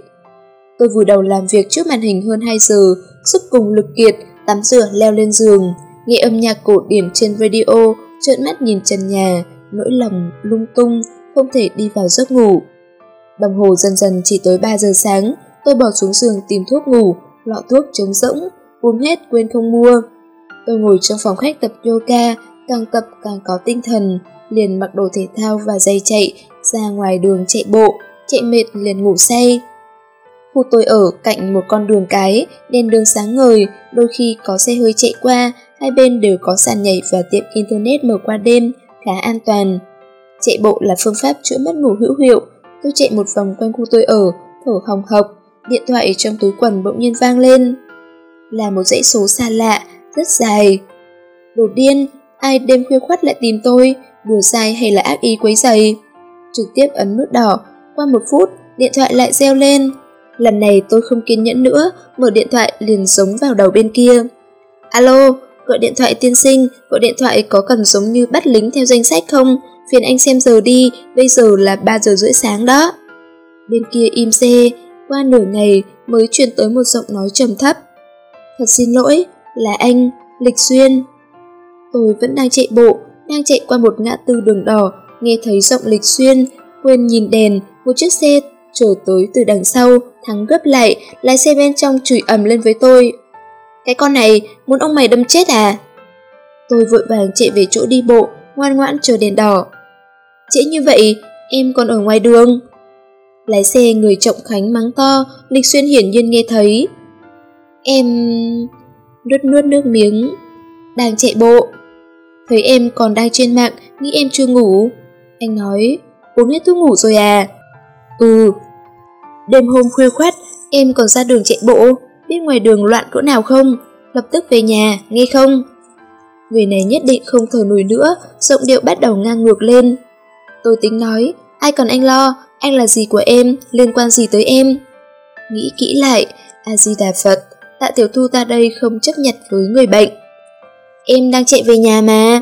Tôi vùi đầu làm việc trước màn hình hơn 2 giờ, sức cùng lực kiệt, tắm rửa leo lên giường, nghe âm nhạc cổ điển trên radio, trợn mắt nhìn trần nhà, nỗi lòng lung tung, không thể đi vào giấc ngủ. Đồng hồ dần dần chỉ tới 3 giờ sáng, tôi bỏ xuống giường tìm thuốc ngủ, lọ thuốc trống rỗng, uống hết quên không mua. Tôi ngồi trong phòng khách tập yoga, càng tập càng có tinh thần, liền mặc đồ thể thao và giày chạy, ra ngoài đường chạy bộ, chạy mệt liền ngủ say. Khu tôi ở cạnh một con đường cái, đèn đường sáng ngời, đôi khi có xe hơi chạy qua, hai bên đều có sàn nhảy và tiệm internet mở qua đêm, khá an toàn. Chạy bộ là phương pháp chữa mất ngủ hữu hiệu, tôi chạy một vòng quanh khu tôi ở, thở hồng hộc, điện thoại trong túi quần bỗng nhiên vang lên. Là một dãy số xa lạ, rất dài. Đồ điên, ai đêm khuya khoắt lại tìm tôi, đùa sai hay là ác ý quấy giày. Trực tiếp ấn nút đỏ, qua một phút, điện thoại lại reo lên. Lần này tôi không kiên nhẫn nữa, mở điện thoại liền giống vào đầu bên kia. Alo, gọi điện thoại tiên sinh, gọi điện thoại có cần giống như bắt lính theo danh sách không? Phiền anh xem giờ đi, bây giờ là 3 giờ rưỡi sáng đó. Bên kia im xe, qua nửa ngày mới truyền tới một giọng nói trầm thấp. Thật xin lỗi, là anh, Lịch Xuyên. Tôi vẫn đang chạy bộ, đang chạy qua một ngã tư đường đỏ, nghe thấy giọng Lịch Xuyên, quên nhìn đèn, một chiếc xe chở tới từ đằng sau, thắng gấp lại, lái xe bên trong chửi ầm lên với tôi. Cái con này, muốn ông mày đâm chết à? Tôi vội vàng chạy về chỗ đi bộ, ngoan ngoãn chờ đèn đỏ. Trễ như vậy, em còn ở ngoài đường. Lái xe người trọng khánh mắng to, Lịch Xuyên hiển nhiên nghe thấy. Em... nuốt nuốt nước miếng, đang chạy bộ. Thấy em còn đang trên mạng, nghĩ em chưa ngủ. Anh nói, uống hết thuốc ngủ rồi à? Ừ. Đêm hôm khuya khoát, em còn ra đường chạy bộ, biết ngoài đường loạn cỡ nào không? Lập tức về nhà, nghe không? Người này nhất định không thở nổi nữa, giọng điệu bắt đầu ngang ngược lên. Tôi tính nói, ai còn anh lo, anh là gì của em, liên quan gì tới em? Nghĩ kỹ lại, A-di-đà Phật, tạ tiểu thu ta đây không chấp nhận với người bệnh. Em đang chạy về nhà mà.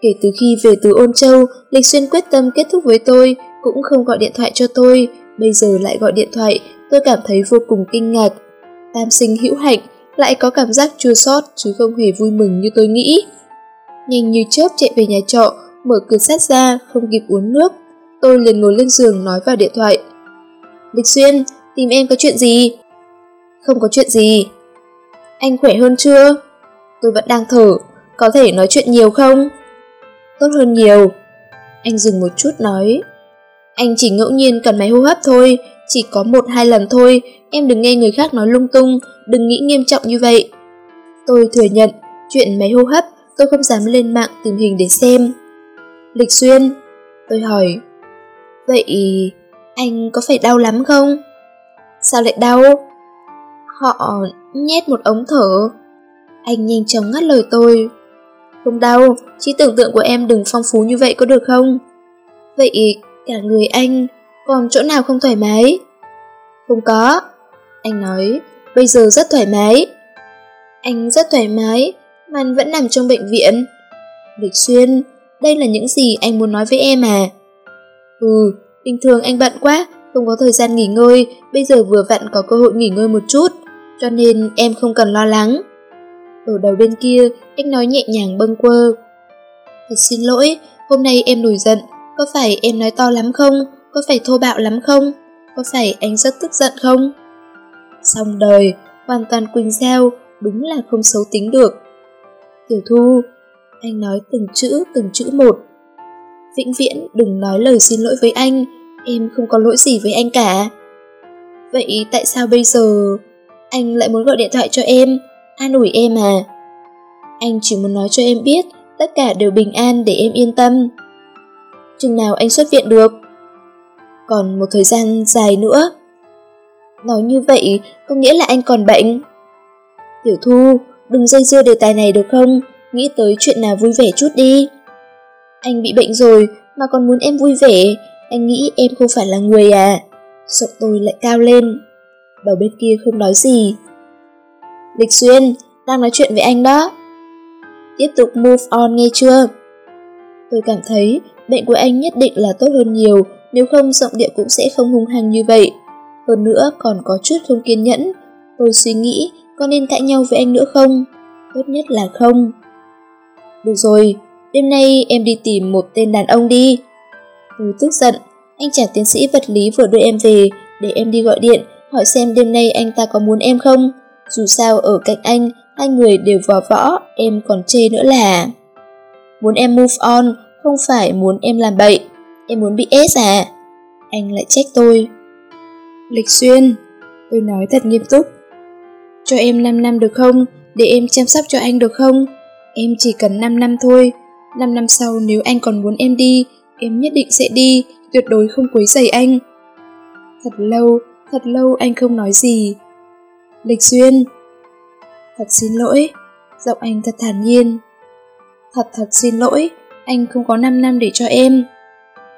Kể từ khi về từ Ôn Châu, Lịch Xuyên quyết tâm kết thúc với tôi, cũng không gọi điện thoại cho tôi, bây giờ lại gọi điện thoại, tôi cảm thấy vô cùng kinh ngạc. Tam sinh hữu hạnh, lại có cảm giác chua xót chứ không hề vui mừng như tôi nghĩ. Nhanh như chớp chạy về nhà trọ, mở cửa sát ra, không kịp uống nước. Tôi liền ngồi lên giường nói vào điện thoại. Lịch Xuyên, tìm em có chuyện gì? Không có chuyện gì. Anh khỏe hơn chưa? Tôi vẫn đang thở, có thể nói chuyện nhiều không? Tốt hơn nhiều. Anh dừng một chút nói. Anh chỉ ngẫu nhiên cần máy hô hấp thôi, chỉ có một hai lần thôi, em đừng nghe người khác nói lung tung, đừng nghĩ nghiêm trọng như vậy. Tôi thừa nhận, chuyện máy hô hấp tôi không dám lên mạng tìm hình để xem. Lịch Xuyên, tôi hỏi, vậy anh có phải đau lắm không? Sao lại đau? Họ nhét một ống thở. Anh nhanh chóng ngắt lời tôi. Không đau, chỉ tưởng tượng của em đừng phong phú như vậy có được không? Vậy cả người anh còn chỗ nào không thoải mái? Không có. Anh nói, bây giờ rất thoải mái. Anh rất thoải mái, Man vẫn nằm trong bệnh viện. Lịch Xuyên, đây là những gì anh muốn nói với em à? Ừ, bình thường anh bận quá, không có thời gian nghỉ ngơi, bây giờ vừa vặn có cơ hội nghỉ ngơi một chút, cho nên em không cần lo lắng. Ở đầu bên kia, anh nói nhẹ nhàng bâng quơ. Thật xin lỗi, hôm nay em nổi giận, có phải em nói to lắm không? Có phải thô bạo lắm không? Có phải anh rất tức giận không? Xong đời, hoàn toàn quỳnh giao, đúng là không xấu tính được. Tiểu Thu, anh nói từng chữ từng chữ một. Vĩnh viễn đừng nói lời xin lỗi với anh, em không có lỗi gì với anh cả. Vậy tại sao bây giờ anh lại muốn gọi điện thoại cho em, an ủi em à? Anh chỉ muốn nói cho em biết tất cả đều bình an để em yên tâm. Chừng nào anh xuất viện được? Còn một thời gian dài nữa. Nói như vậy có nghĩa là anh còn bệnh. Tiểu Thu, đừng dây dưa đề tài này được không? Nghĩ tới chuyện nào vui vẻ chút đi. Anh bị bệnh rồi mà còn muốn em vui vẻ, anh nghĩ em không phải là người à. Giọng tôi lại cao lên. Đầu bên kia không nói gì. Lịch Xuyên, đang nói chuyện với anh đó. Tiếp tục move on nghe chưa? Tôi cảm thấy bệnh của anh nhất định là tốt hơn nhiều, nếu không giọng điệu cũng sẽ không hung hăng như vậy. Hơn nữa còn có chút không kiên nhẫn. Tôi suy nghĩ có nên cãi nhau với anh nữa không? Tốt nhất là không. Được rồi, đêm nay em đi tìm một tên đàn ông đi. Tôi tức giận, anh chàng tiến sĩ vật lý vừa đưa em về để em đi gọi điện hỏi xem đêm nay anh ta có muốn em không. Dù sao ở cạnh anh, hai người đều vò võ, em còn chê nữa là... Muốn em move on, không phải muốn em làm bậy. Em muốn bị ép à? Anh lại trách tôi. Lịch Xuyên, tôi nói thật nghiêm túc. Cho em 5 năm được không? Để em chăm sóc cho anh được không? Em chỉ cần 5 năm thôi. 5 năm sau nếu anh còn muốn em đi, em nhất định sẽ đi, tuyệt đối không quấy rầy anh. Thật lâu, thật lâu anh không nói gì. Lịch Xuyên, thật xin lỗi, giọng anh thật thản nhiên. Thật thật xin lỗi, anh không có 5 năm để cho em.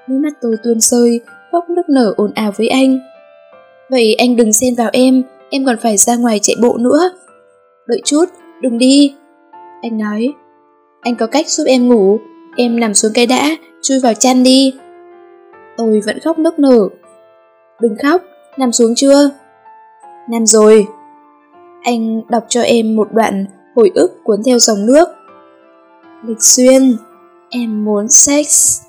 Nước mắt tôi tuôn rơi, khóc nước nở ồn ào với anh. Vậy anh đừng xen vào em, em còn phải ra ngoài chạy bộ nữa. Đợi chút, đừng đi. Anh nói, anh có cách giúp em ngủ, em nằm xuống cái đã, chui vào chăn đi. Tôi vẫn khóc nức nở. Đừng khóc, nằm xuống chưa? Nằm rồi. Anh đọc cho em một đoạn hồi ức cuốn theo dòng nước. Lịch xuyên, em muốn sex.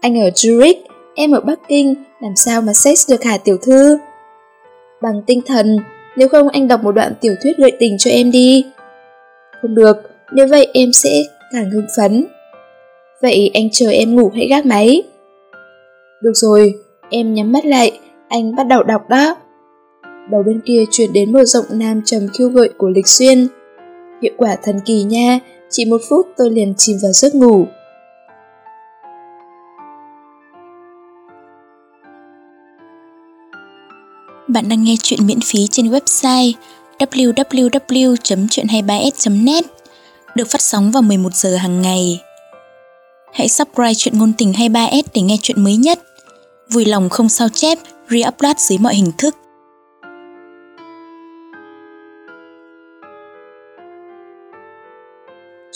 Anh ở Zurich, em ở Bắc Kinh, làm sao mà sex được hả tiểu thư? Bằng tinh thần, nếu không anh đọc một đoạn tiểu thuyết gợi tình cho em đi. Không được, nếu vậy em sẽ càng hưng phấn. Vậy anh chờ em ngủ hãy gác máy. Được rồi, em nhắm mắt lại, anh bắt đầu đọc đó. Đầu bên kia chuyển đến một giọng nam trầm khiêu gợi của Lịch Xuyên. Hiệu quả thần kỳ nha, chỉ một phút tôi liền chìm vào giấc ngủ. Bạn đang nghe chuyện miễn phí trên website www.chuyện23s.net được phát sóng vào 11 giờ hàng ngày. Hãy subscribe chuyện ngôn tình 23s để nghe chuyện mới nhất. Vui lòng không sao chép, re-upload dưới mọi hình thức.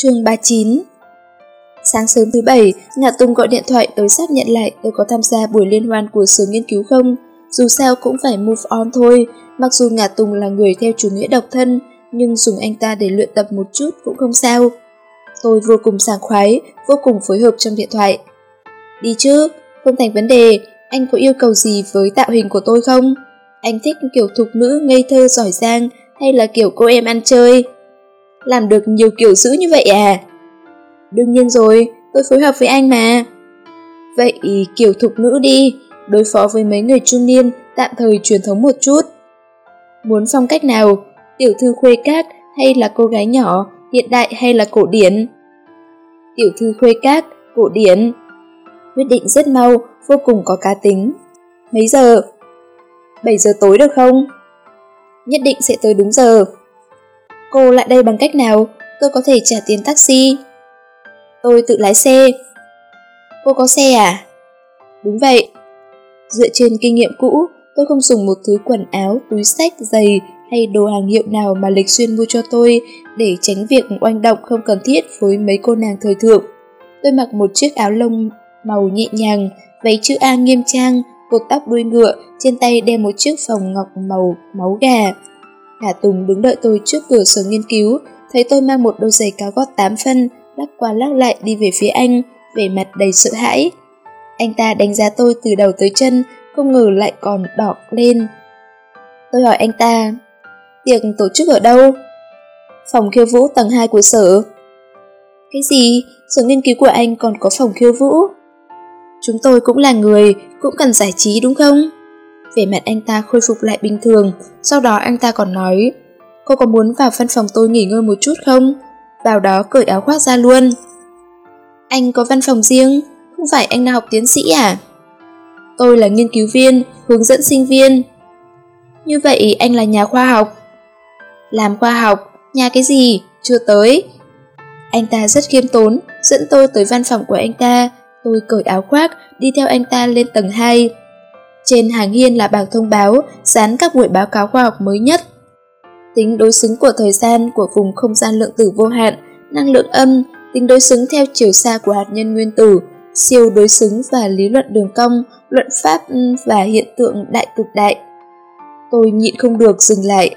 Chương 39 Sáng sớm thứ bảy, nhà Tùng gọi điện thoại tới xác nhận lại tôi có tham gia buổi liên hoan của sở nghiên cứu không. Dù sao cũng phải move on thôi, mặc dù Ngà Tùng là người theo chủ nghĩa độc thân, nhưng dùng anh ta để luyện tập một chút cũng không sao. Tôi vô cùng sảng khoái, vô cùng phối hợp trong điện thoại. Đi chứ, không thành vấn đề, anh có yêu cầu gì với tạo hình của tôi không? Anh thích kiểu thục nữ ngây thơ giỏi giang hay là kiểu cô em ăn chơi? Làm được nhiều kiểu dữ như vậy à? Đương nhiên rồi, tôi phối hợp với anh mà. Vậy kiểu thục nữ đi, đối phó với mấy người trung niên tạm thời truyền thống một chút. Muốn phong cách nào, tiểu thư khuê cát hay là cô gái nhỏ, hiện đại hay là cổ điển? Tiểu thư khuê cát, cổ điển. Quyết định rất mau, vô cùng có cá tính. Mấy giờ? 7 giờ tối được không? Nhất định sẽ tới đúng giờ. Cô lại đây bằng cách nào? Tôi có thể trả tiền taxi. Tôi tự lái xe. Cô có xe à? Đúng vậy. Dựa trên kinh nghiệm cũ, tôi không dùng một thứ quần áo, túi sách, giày, hay đồ hàng hiệu nào mà Lịch Xuyên mua cho tôi để tránh việc oanh động không cần thiết với mấy cô nàng thời thượng. Tôi mặc một chiếc áo lông màu nhẹ nhàng, váy chữ A nghiêm trang, cột tóc đuôi ngựa, trên tay đeo một chiếc vòng ngọc màu máu gà. Hà Tùng đứng đợi tôi trước cửa sở nghiên cứu, thấy tôi mang một đôi giày cao gót 8 phân, lắc qua lắc lại đi về phía anh, vẻ mặt đầy sợ hãi. Anh ta đánh giá tôi từ đầu tới chân, không ngờ lại còn đỏ lên. Tôi hỏi anh ta, tiệc tổ chức ở đâu? Phòng khiêu vũ tầng 2 của sở. Cái gì? Sở nghiên cứu của anh còn có phòng khiêu vũ? Chúng tôi cũng là người, cũng cần giải trí đúng không? Vẻ mặt anh ta khôi phục lại bình thường, sau đó anh ta còn nói, cô có muốn vào văn phòng tôi nghỉ ngơi một chút không? Vào đó cởi áo khoác ra luôn. Anh có văn phòng riêng, không phải anh đang học tiến sĩ à? Tôi là nghiên cứu viên, hướng dẫn sinh viên. Như vậy anh là nhà khoa học. Làm khoa học, nhà cái gì? Chưa tới. Anh ta rất khiêm tốn, dẫn tôi tới văn phòng của anh ta. Tôi cởi áo khoác, đi theo anh ta lên tầng 2. Trên hàng hiên là bảng thông báo, dán các buổi báo cáo khoa học mới nhất. Tính đối xứng của thời gian của vùng không gian lượng tử vô hạn, năng lượng âm, tính đối xứng theo chiều xa của hạt nhân nguyên tử, siêu đối xứng và lý luận đường cong, luận pháp ừ, và hiện tượng đại cực đại. Tôi nhịn không được dừng lại.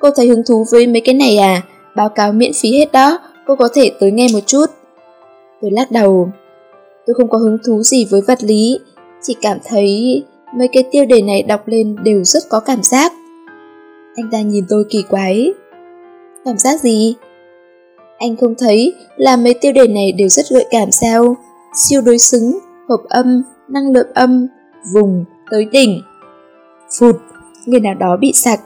Cô thấy hứng thú với mấy cái này à? Báo cáo miễn phí hết đó, cô có thể tới nghe một chút. Tôi lắc đầu. Tôi không có hứng thú gì với vật lý, chỉ cảm thấy mấy cái tiêu đề này đọc lên đều rất có cảm giác. Anh ta nhìn tôi kỳ quái. Cảm giác gì? Anh không thấy là mấy tiêu đề này đều rất gợi cảm sao? Siêu đối xứng, hợp âm, năng lượng âm, vùng, tới đỉnh. Phụt, người nào đó bị sặc.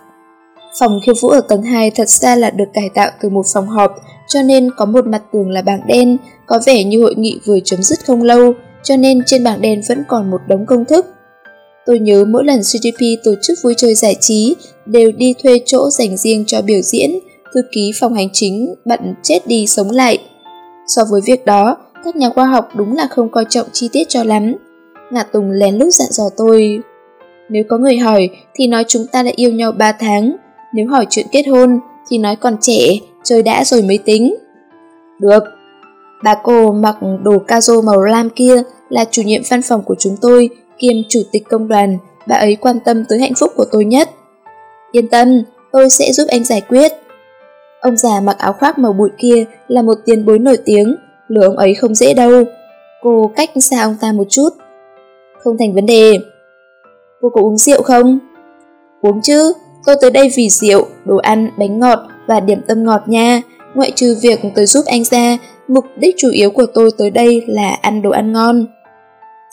Phòng khiêu vũ ở tầng 2 thật ra là được cải tạo từ một phòng họp, cho nên có một mặt tường là bảng đen, có vẻ như hội nghị vừa chấm dứt không lâu, cho nên trên bảng đen vẫn còn một đống công thức. Tôi nhớ mỗi lần CGP tổ chức vui chơi giải trí đều đi thuê chỗ dành riêng cho biểu diễn, thư ký phòng hành chính bận chết đi sống lại. So với việc đó, các nhà khoa học đúng là không coi trọng chi tiết cho lắm. Ngạ Tùng lén lút dặn dò tôi. Nếu có người hỏi thì nói chúng ta đã yêu nhau 3 tháng, nếu hỏi chuyện kết hôn thì nói còn trẻ, chơi đã rồi mới tính. Được. Bà cô mặc đồ cazo màu lam kia là chủ nhiệm văn phòng của chúng tôi, kiêm chủ tịch công đoàn, bà ấy quan tâm tới hạnh phúc của tôi nhất. Yên tâm, tôi sẽ giúp anh giải quyết. Ông già mặc áo khoác màu bụi kia là một tiền bối nổi tiếng, lừa ông ấy không dễ đâu. Cô cách xa ông ta một chút. Không thành vấn đề. Cô có uống rượu không? Uống chứ, tôi tới đây vì rượu, đồ ăn, bánh ngọt và điểm tâm ngọt nha. Ngoại trừ việc tôi giúp anh ra, mục đích chủ yếu của tôi tới đây là ăn đồ ăn ngon.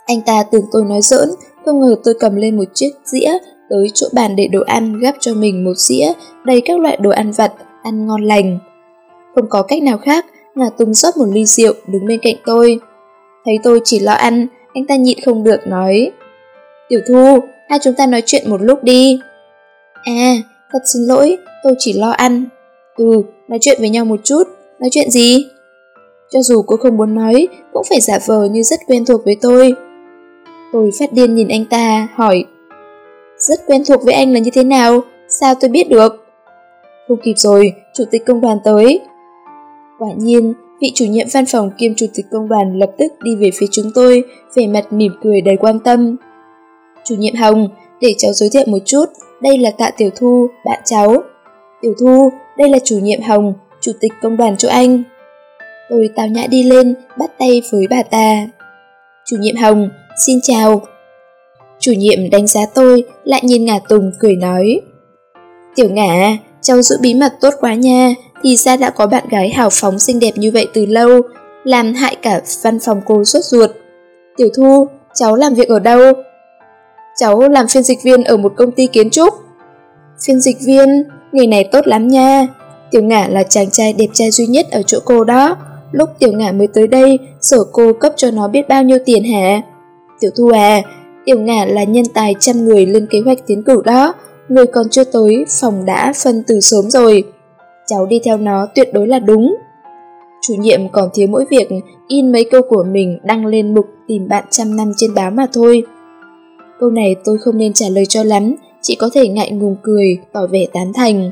Anh ta tưởng tôi nói giỡn, không ngờ tôi cầm lên một chiếc dĩa tới chỗ bàn để đồ ăn gắp cho mình một dĩa đầy các loại đồ ăn vặt, ăn ngon lành. Không có cách nào khác, Ngà Tùng rót một ly rượu đứng bên cạnh tôi. Thấy tôi chỉ lo ăn, anh ta nhịn không được nói. Tiểu Thu, hai chúng ta nói chuyện một lúc đi. À, thật xin lỗi, tôi chỉ lo ăn. Ừ, nói chuyện với nhau một chút, nói chuyện gì? Cho dù cô không muốn nói, cũng phải giả vờ như rất quen thuộc với tôi. Tôi phát điên nhìn anh ta, hỏi Rất quen thuộc với anh là như thế nào? Sao tôi biết được? Không kịp rồi, chủ tịch công đoàn tới. Quả nhiên, vị chủ nhiệm văn phòng kiêm chủ tịch công đoàn lập tức đi về phía chúng tôi, vẻ mặt mỉm cười đầy quan tâm. Chủ nhiệm Hồng, để cháu giới thiệu một chút, đây là Tạ Tiểu Thu, bạn cháu. Tiểu Thu, đây là chủ nhiệm Hồng, chủ tịch công đoàn chỗ anh. Tôi tào nhã đi lên, bắt tay với bà ta. Chủ nhiệm Hồng, xin chào. Chủ nhiệm đánh giá tôi, lại nhìn ngả Tùng cười nói. Tiểu ngả, cháu giữ bí mật tốt quá nha, thì ra đã có bạn gái hào phóng xinh đẹp như vậy từ lâu, làm hại cả văn phòng cô suốt ruột. Tiểu Thu, cháu làm việc ở đâu? Cháu làm phiên dịch viên ở một công ty kiến trúc. Phiên dịch viên, nghề này tốt lắm nha. Tiểu ngả là chàng trai đẹp trai duy nhất ở chỗ cô đó. Lúc tiểu ngả mới tới đây, sở cô cấp cho nó biết bao nhiêu tiền hả? Tiểu thu à, tiểu ngả là nhân tài trăm người lên kế hoạch tiến cử đó. Người còn chưa tới, phòng đã phân từ sớm rồi. Cháu đi theo nó tuyệt đối là đúng. Chủ nhiệm còn thiếu mỗi việc in mấy câu của mình đăng lên mục tìm bạn trăm năm trên báo mà thôi. Câu này tôi không nên trả lời cho lắm, chỉ có thể ngại ngùng cười, tỏ vẻ tán thành.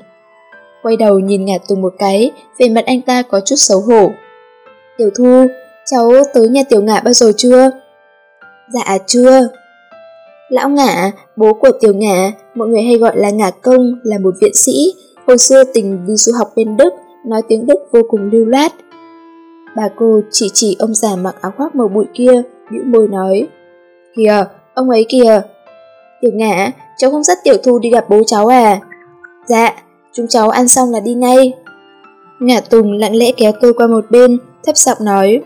Quay đầu nhìn Ngả Tùng một cái, về mặt anh ta có chút xấu hổ. Tiểu Thu, cháu tới nhà Tiểu Ngạ bao giờ chưa? Dạ chưa. Lão Ngạ, bố của Tiểu Ngạ, mọi người hay gọi là Ngạ Công, là một viện sĩ, hồi xưa tình đi du học bên Đức, nói tiếng Đức vô cùng lưu loát. Bà cô chỉ chỉ ông già mặc áo khoác màu bụi kia, nhũ môi nói. Kìa, ông ấy kìa. Tiểu Ngạ, cháu không dắt Tiểu Thu đi gặp bố cháu à? Dạ, chúng cháu ăn xong là đi ngay. Ngạ Tùng lặng lẽ kéo tôi qua một bên, thấp giọng nói.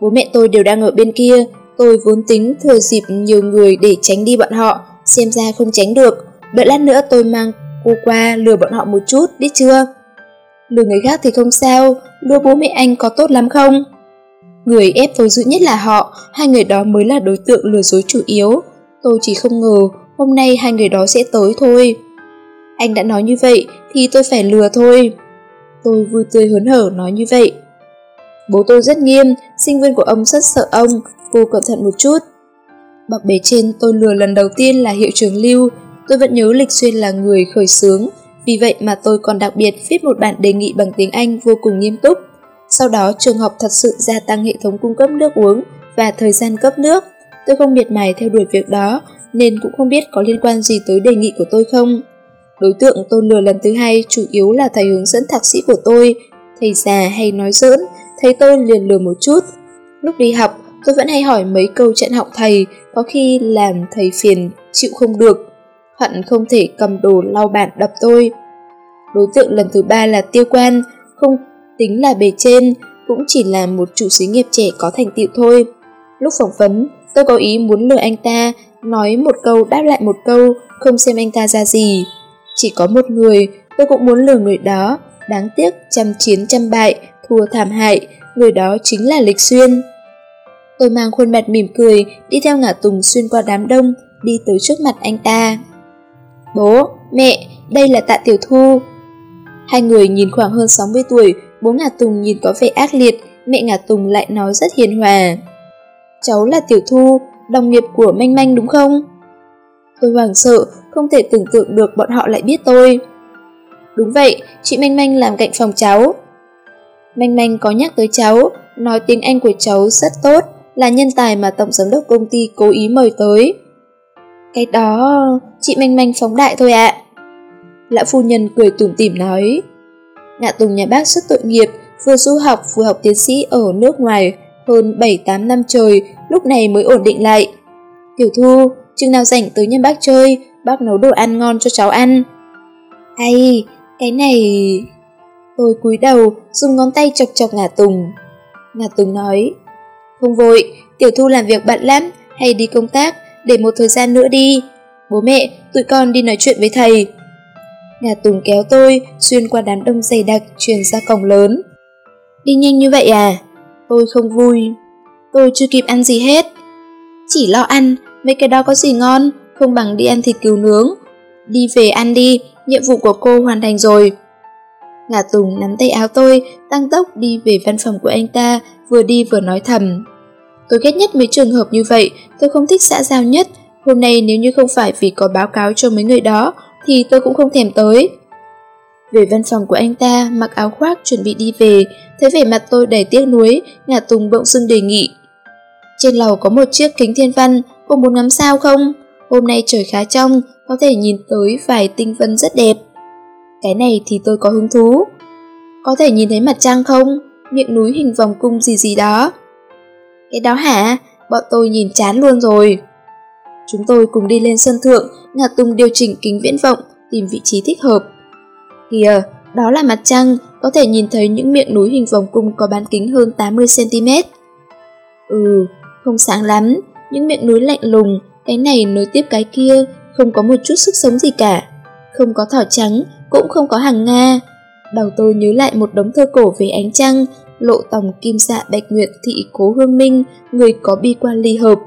Bố mẹ tôi đều đang ở bên kia, tôi vốn tính thừa dịp nhiều người để tránh đi bọn họ, xem ra không tránh được. Đợi lát nữa tôi mang cô qua lừa bọn họ một chút, biết chưa? Lừa người khác thì không sao, lừa bố mẹ anh có tốt lắm không? Người ép tôi dữ nhất là họ, hai người đó mới là đối tượng lừa dối chủ yếu. Tôi chỉ không ngờ hôm nay hai người đó sẽ tới thôi. Anh đã nói như vậy thì tôi phải lừa thôi. Tôi vui tươi hớn hở nói như vậy. Bố tôi rất nghiêm, sinh viên của ông rất sợ ông, cô cẩn thận một chút. Bọc bề trên tôi lừa lần đầu tiên là hiệu trưởng Lưu, tôi vẫn nhớ Lịch Xuyên là người khởi xướng, vì vậy mà tôi còn đặc biệt viết một bản đề nghị bằng tiếng Anh vô cùng nghiêm túc. Sau đó trường học thật sự gia tăng hệ thống cung cấp nước uống và thời gian cấp nước. Tôi không miệt mài theo đuổi việc đó, nên cũng không biết có liên quan gì tới đề nghị của tôi không. Đối tượng tôi lừa lần thứ hai chủ yếu là thầy hướng dẫn thạc sĩ của tôi, thầy già hay nói giỡn, thấy tôi liền lừa một chút. Lúc đi học, tôi vẫn hay hỏi mấy câu trận học thầy, có khi làm thầy phiền, chịu không được. Hận không thể cầm đồ lau bàn đập tôi. Đối tượng lần thứ ba là tiêu quan, không tính là bề trên, cũng chỉ là một chủ xí nghiệp trẻ có thành tựu thôi. Lúc phỏng vấn, tôi có ý muốn lừa anh ta, nói một câu đáp lại một câu, không xem anh ta ra gì. Chỉ có một người, tôi cũng muốn lừa người đó, đáng tiếc trăm chiến trăm bại, thua thảm hại, người đó chính là Lịch Xuyên. Tôi mang khuôn mặt mỉm cười, đi theo ngả tùng xuyên qua đám đông, đi tới trước mặt anh ta. Bố, mẹ, đây là tạ tiểu thu. Hai người nhìn khoảng hơn 60 tuổi, bố ngả tùng nhìn có vẻ ác liệt, mẹ ngả tùng lại nói rất hiền hòa. Cháu là tiểu thu, đồng nghiệp của manh manh đúng không? Tôi hoảng sợ, không thể tưởng tượng được bọn họ lại biết tôi. Đúng vậy, chị Manh Manh làm cạnh phòng cháu. Manh Manh có nhắc tới cháu, nói tiếng Anh của cháu rất tốt, là nhân tài mà tổng giám đốc công ty cố ý mời tới. Cái đó, chị Manh Manh phóng đại thôi ạ. Lão phu nhân cười tủm tỉm nói. Ngạ Tùng nhà bác rất tội nghiệp, vừa du học vừa học tiến sĩ ở nước ngoài hơn 7-8 năm trời, lúc này mới ổn định lại. Tiểu Thu, chừng nào rảnh tới nhà bác chơi, bác nấu đồ ăn ngon cho cháu ăn. Hay, cái này... Tôi cúi đầu, dùng ngón tay chọc chọc ngà Tùng. ngà Tùng nói, không vội, Tiểu Thu làm việc bận lắm, hay đi công tác, để một thời gian nữa đi. Bố mẹ, tụi con đi nói chuyện với thầy. Ngà Tùng kéo tôi, xuyên qua đám đông dày đặc, truyền ra cổng lớn. Đi nhanh như vậy à? Tôi không vui. Tôi chưa kịp ăn gì hết. Chỉ lo ăn, mấy cái đó có gì ngon, không bằng đi ăn thịt cứu nướng. Đi về ăn đi, nhiệm vụ của cô hoàn thành rồi. Ngà Tùng nắm tay áo tôi, tăng tốc đi về văn phòng của anh ta, vừa đi vừa nói thầm. Tôi ghét nhất mấy trường hợp như vậy, tôi không thích xã giao nhất. Hôm nay nếu như không phải vì có báo cáo cho mấy người đó, thì tôi cũng không thèm tới. Về văn phòng của anh ta, mặc áo khoác chuẩn bị đi về, thấy vẻ mặt tôi đầy tiếc nuối, Ngà Tùng bỗng dưng đề nghị. Trên lầu có một chiếc kính thiên văn, cô muốn ngắm sao không? Hôm nay trời khá trong, có thể nhìn tới vài tinh vân rất đẹp. Cái này thì tôi có hứng thú. Có thể nhìn thấy mặt trăng không? Miệng núi hình vòng cung gì gì đó. Cái đó hả? Bọn tôi nhìn chán luôn rồi. Chúng tôi cùng đi lên sân thượng, Ngà Tùng điều chỉnh kính viễn vọng, tìm vị trí thích hợp. Kìa, đó là mặt trăng, có thể nhìn thấy những miệng núi hình vòng cung có bán kính hơn 80cm. Ừ, không sáng lắm, những miệng núi lạnh lùng, cái này nối tiếp cái kia, không có một chút sức sống gì cả. Không có thỏ trắng, cũng không có hàng Nga. Đầu tôi nhớ lại một đống thơ cổ về ánh trăng, lộ tòng kim dạ bạch nguyệt thị cố hương minh, người có bi quan ly hợp.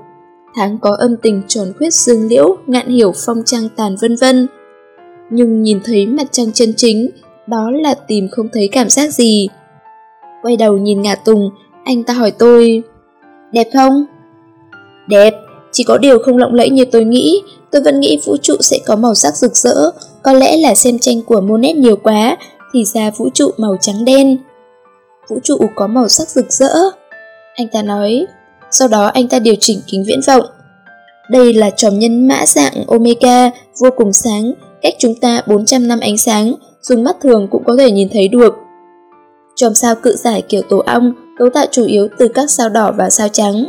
Tháng có âm tình tròn khuyết dương liễu, ngạn hiểu phong trăng tàn vân vân. Nhưng nhìn thấy mặt trăng chân chính, đó là tìm không thấy cảm giác gì. Quay đầu nhìn ngạ Tùng, anh ta hỏi tôi, đẹp không? Đẹp, Chỉ có điều không lộng lẫy như tôi nghĩ, tôi vẫn nghĩ vũ trụ sẽ có màu sắc rực rỡ, có lẽ là xem tranh của Monet nhiều quá, thì ra vũ trụ màu trắng đen. Vũ trụ có màu sắc rực rỡ. Anh ta nói, sau đó anh ta điều chỉnh kính viễn vọng. Đây là tròm nhân mã dạng Omega vô cùng sáng, cách chúng ta 400 năm ánh sáng, dùng mắt thường cũng có thể nhìn thấy được. Chòm sao cự giải kiểu tổ ong cấu tạo chủ yếu từ các sao đỏ và sao trắng.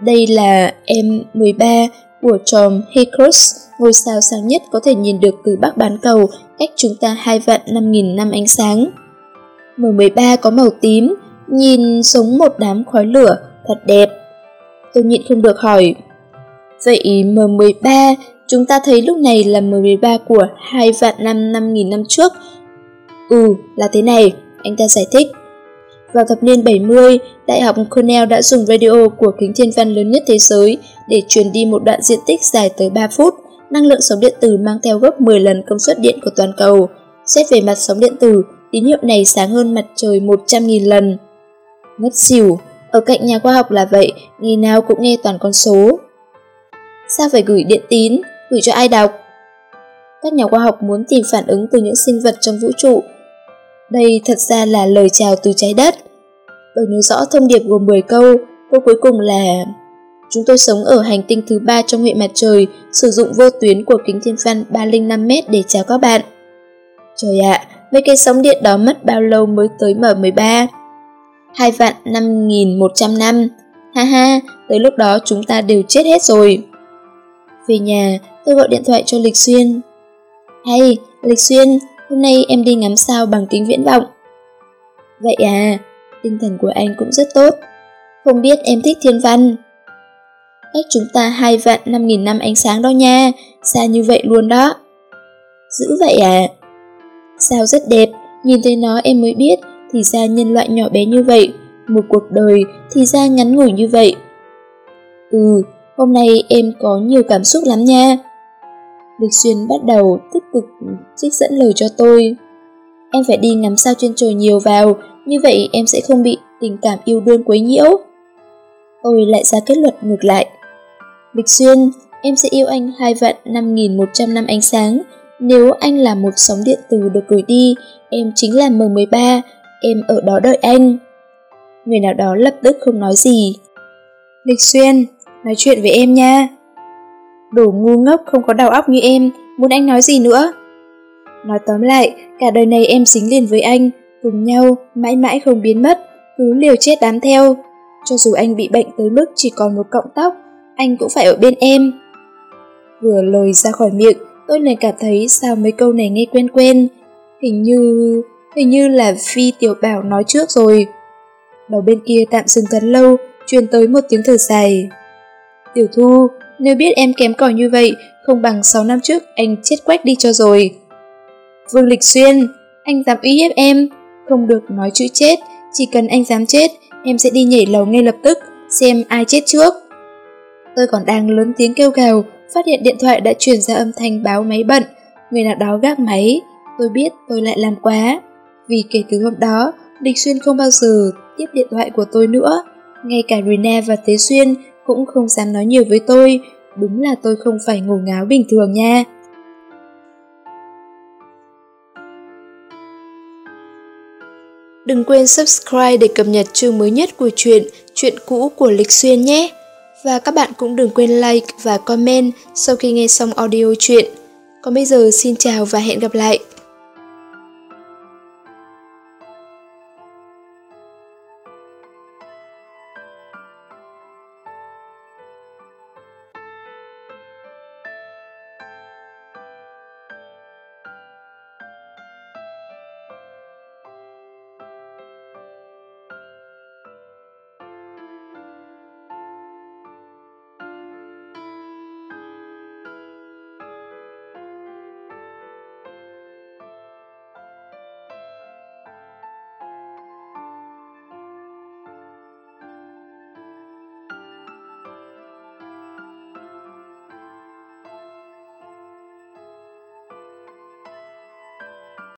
Đây là M13 của chòm hecros ngôi sao sáng nhất có thể nhìn được từ bắc bán cầu, cách chúng ta 2 vạn 5.000 năm ánh sáng. M13 có màu tím, nhìn giống một đám khói lửa, thật đẹp. Tôi nhịn không được hỏi. Vậy M13, chúng ta thấy lúc này là M13 của 2 vạn năm 5.000 năm trước. Ừ, là thế này anh ta giải thích. Vào thập niên 70, Đại học Cornell đã dùng radio của kính thiên văn lớn nhất thế giới để truyền đi một đoạn diện tích dài tới 3 phút. Năng lượng sóng điện tử mang theo gấp 10 lần công suất điện của toàn cầu. Xét về mặt sóng điện tử, tín hiệu này sáng hơn mặt trời 100.000 lần. Ngất xỉu, ở cạnh nhà khoa học là vậy, ngày nào cũng nghe toàn con số. Sao phải gửi điện tín, gửi cho ai đọc? Các nhà khoa học muốn tìm phản ứng từ những sinh vật trong vũ trụ đây thật ra là lời chào từ trái đất. Tôi nhớ rõ thông điệp gồm 10 câu, câu cuối cùng là Chúng tôi sống ở hành tinh thứ ba trong hệ mặt trời, sử dụng vô tuyến của kính thiên văn 305m để chào các bạn. Trời ạ, à, mấy cây sóng điện đó mất bao lâu mới tới M13? 2 vạn 5.100 năm. Ha ha, tới lúc đó chúng ta đều chết hết rồi. Về nhà, tôi gọi điện thoại cho Lịch Xuyên. Hay, Lịch Xuyên, Hôm nay em đi ngắm sao bằng kính viễn vọng. Vậy à, tinh thần của anh cũng rất tốt. Không biết em thích thiên văn. Cách chúng ta hai vạn năm nghìn năm ánh sáng đó nha, xa như vậy luôn đó. Dữ vậy à? Sao rất đẹp, nhìn thấy nó em mới biết, thì ra nhân loại nhỏ bé như vậy, một cuộc đời thì ra ngắn ngủi như vậy. Ừ, hôm nay em có nhiều cảm xúc lắm nha. Lịch Xuyên bắt đầu tích cực trích dẫn lời cho tôi. Em phải đi ngắm sao trên trời nhiều vào, như vậy em sẽ không bị tình cảm yêu đương quấy nhiễu. Tôi lại ra kết luận ngược lại. Bịch Xuyên, em sẽ yêu anh hai vạn 5.100 năm ánh sáng. Nếu anh là một sóng điện từ được gửi đi, em chính là M13, em ở đó đợi anh. Người nào đó lập tức không nói gì. Bịch Xuyên, nói chuyện với em nha. Đồ ngu ngốc không có đầu óc như em, muốn anh nói gì nữa? Nói tóm lại, cả đời này em dính liền với anh, cùng nhau, mãi mãi không biến mất, cứ liều chết đám theo. Cho dù anh bị bệnh tới mức chỉ còn một cọng tóc, anh cũng phải ở bên em. Vừa lời ra khỏi miệng, tôi liền cảm thấy sao mấy câu này nghe quen quen. Hình như... hình như là Phi Tiểu Bảo nói trước rồi. Đầu bên kia tạm dừng thật lâu, truyền tới một tiếng thở dài. Tiểu Thu, nếu biết em kém cỏi như vậy, không bằng 6 năm trước anh chết quách đi cho rồi. Vương Lịch Xuyên, anh dám uy hiếp em, không được nói chữ chết, chỉ cần anh dám chết, em sẽ đi nhảy lầu ngay lập tức, xem ai chết trước. Tôi còn đang lớn tiếng kêu gào, phát hiện điện thoại đã truyền ra âm thanh báo máy bận, người nào đó gác máy, tôi biết tôi lại làm quá. Vì kể từ hôm đó, Lịch Xuyên không bao giờ tiếp điện thoại của tôi nữa. Ngay cả Rina và Tế Xuyên cũng không dám nói nhiều với tôi, đúng là tôi không phải ngủ ngáo bình thường nha. Đừng quên subscribe để cập nhật chương mới nhất của truyện, chuyện cũ của Lịch Xuyên nhé. Và các bạn cũng đừng quên like và comment sau khi nghe xong audio truyện. Còn bây giờ, xin chào và hẹn gặp lại.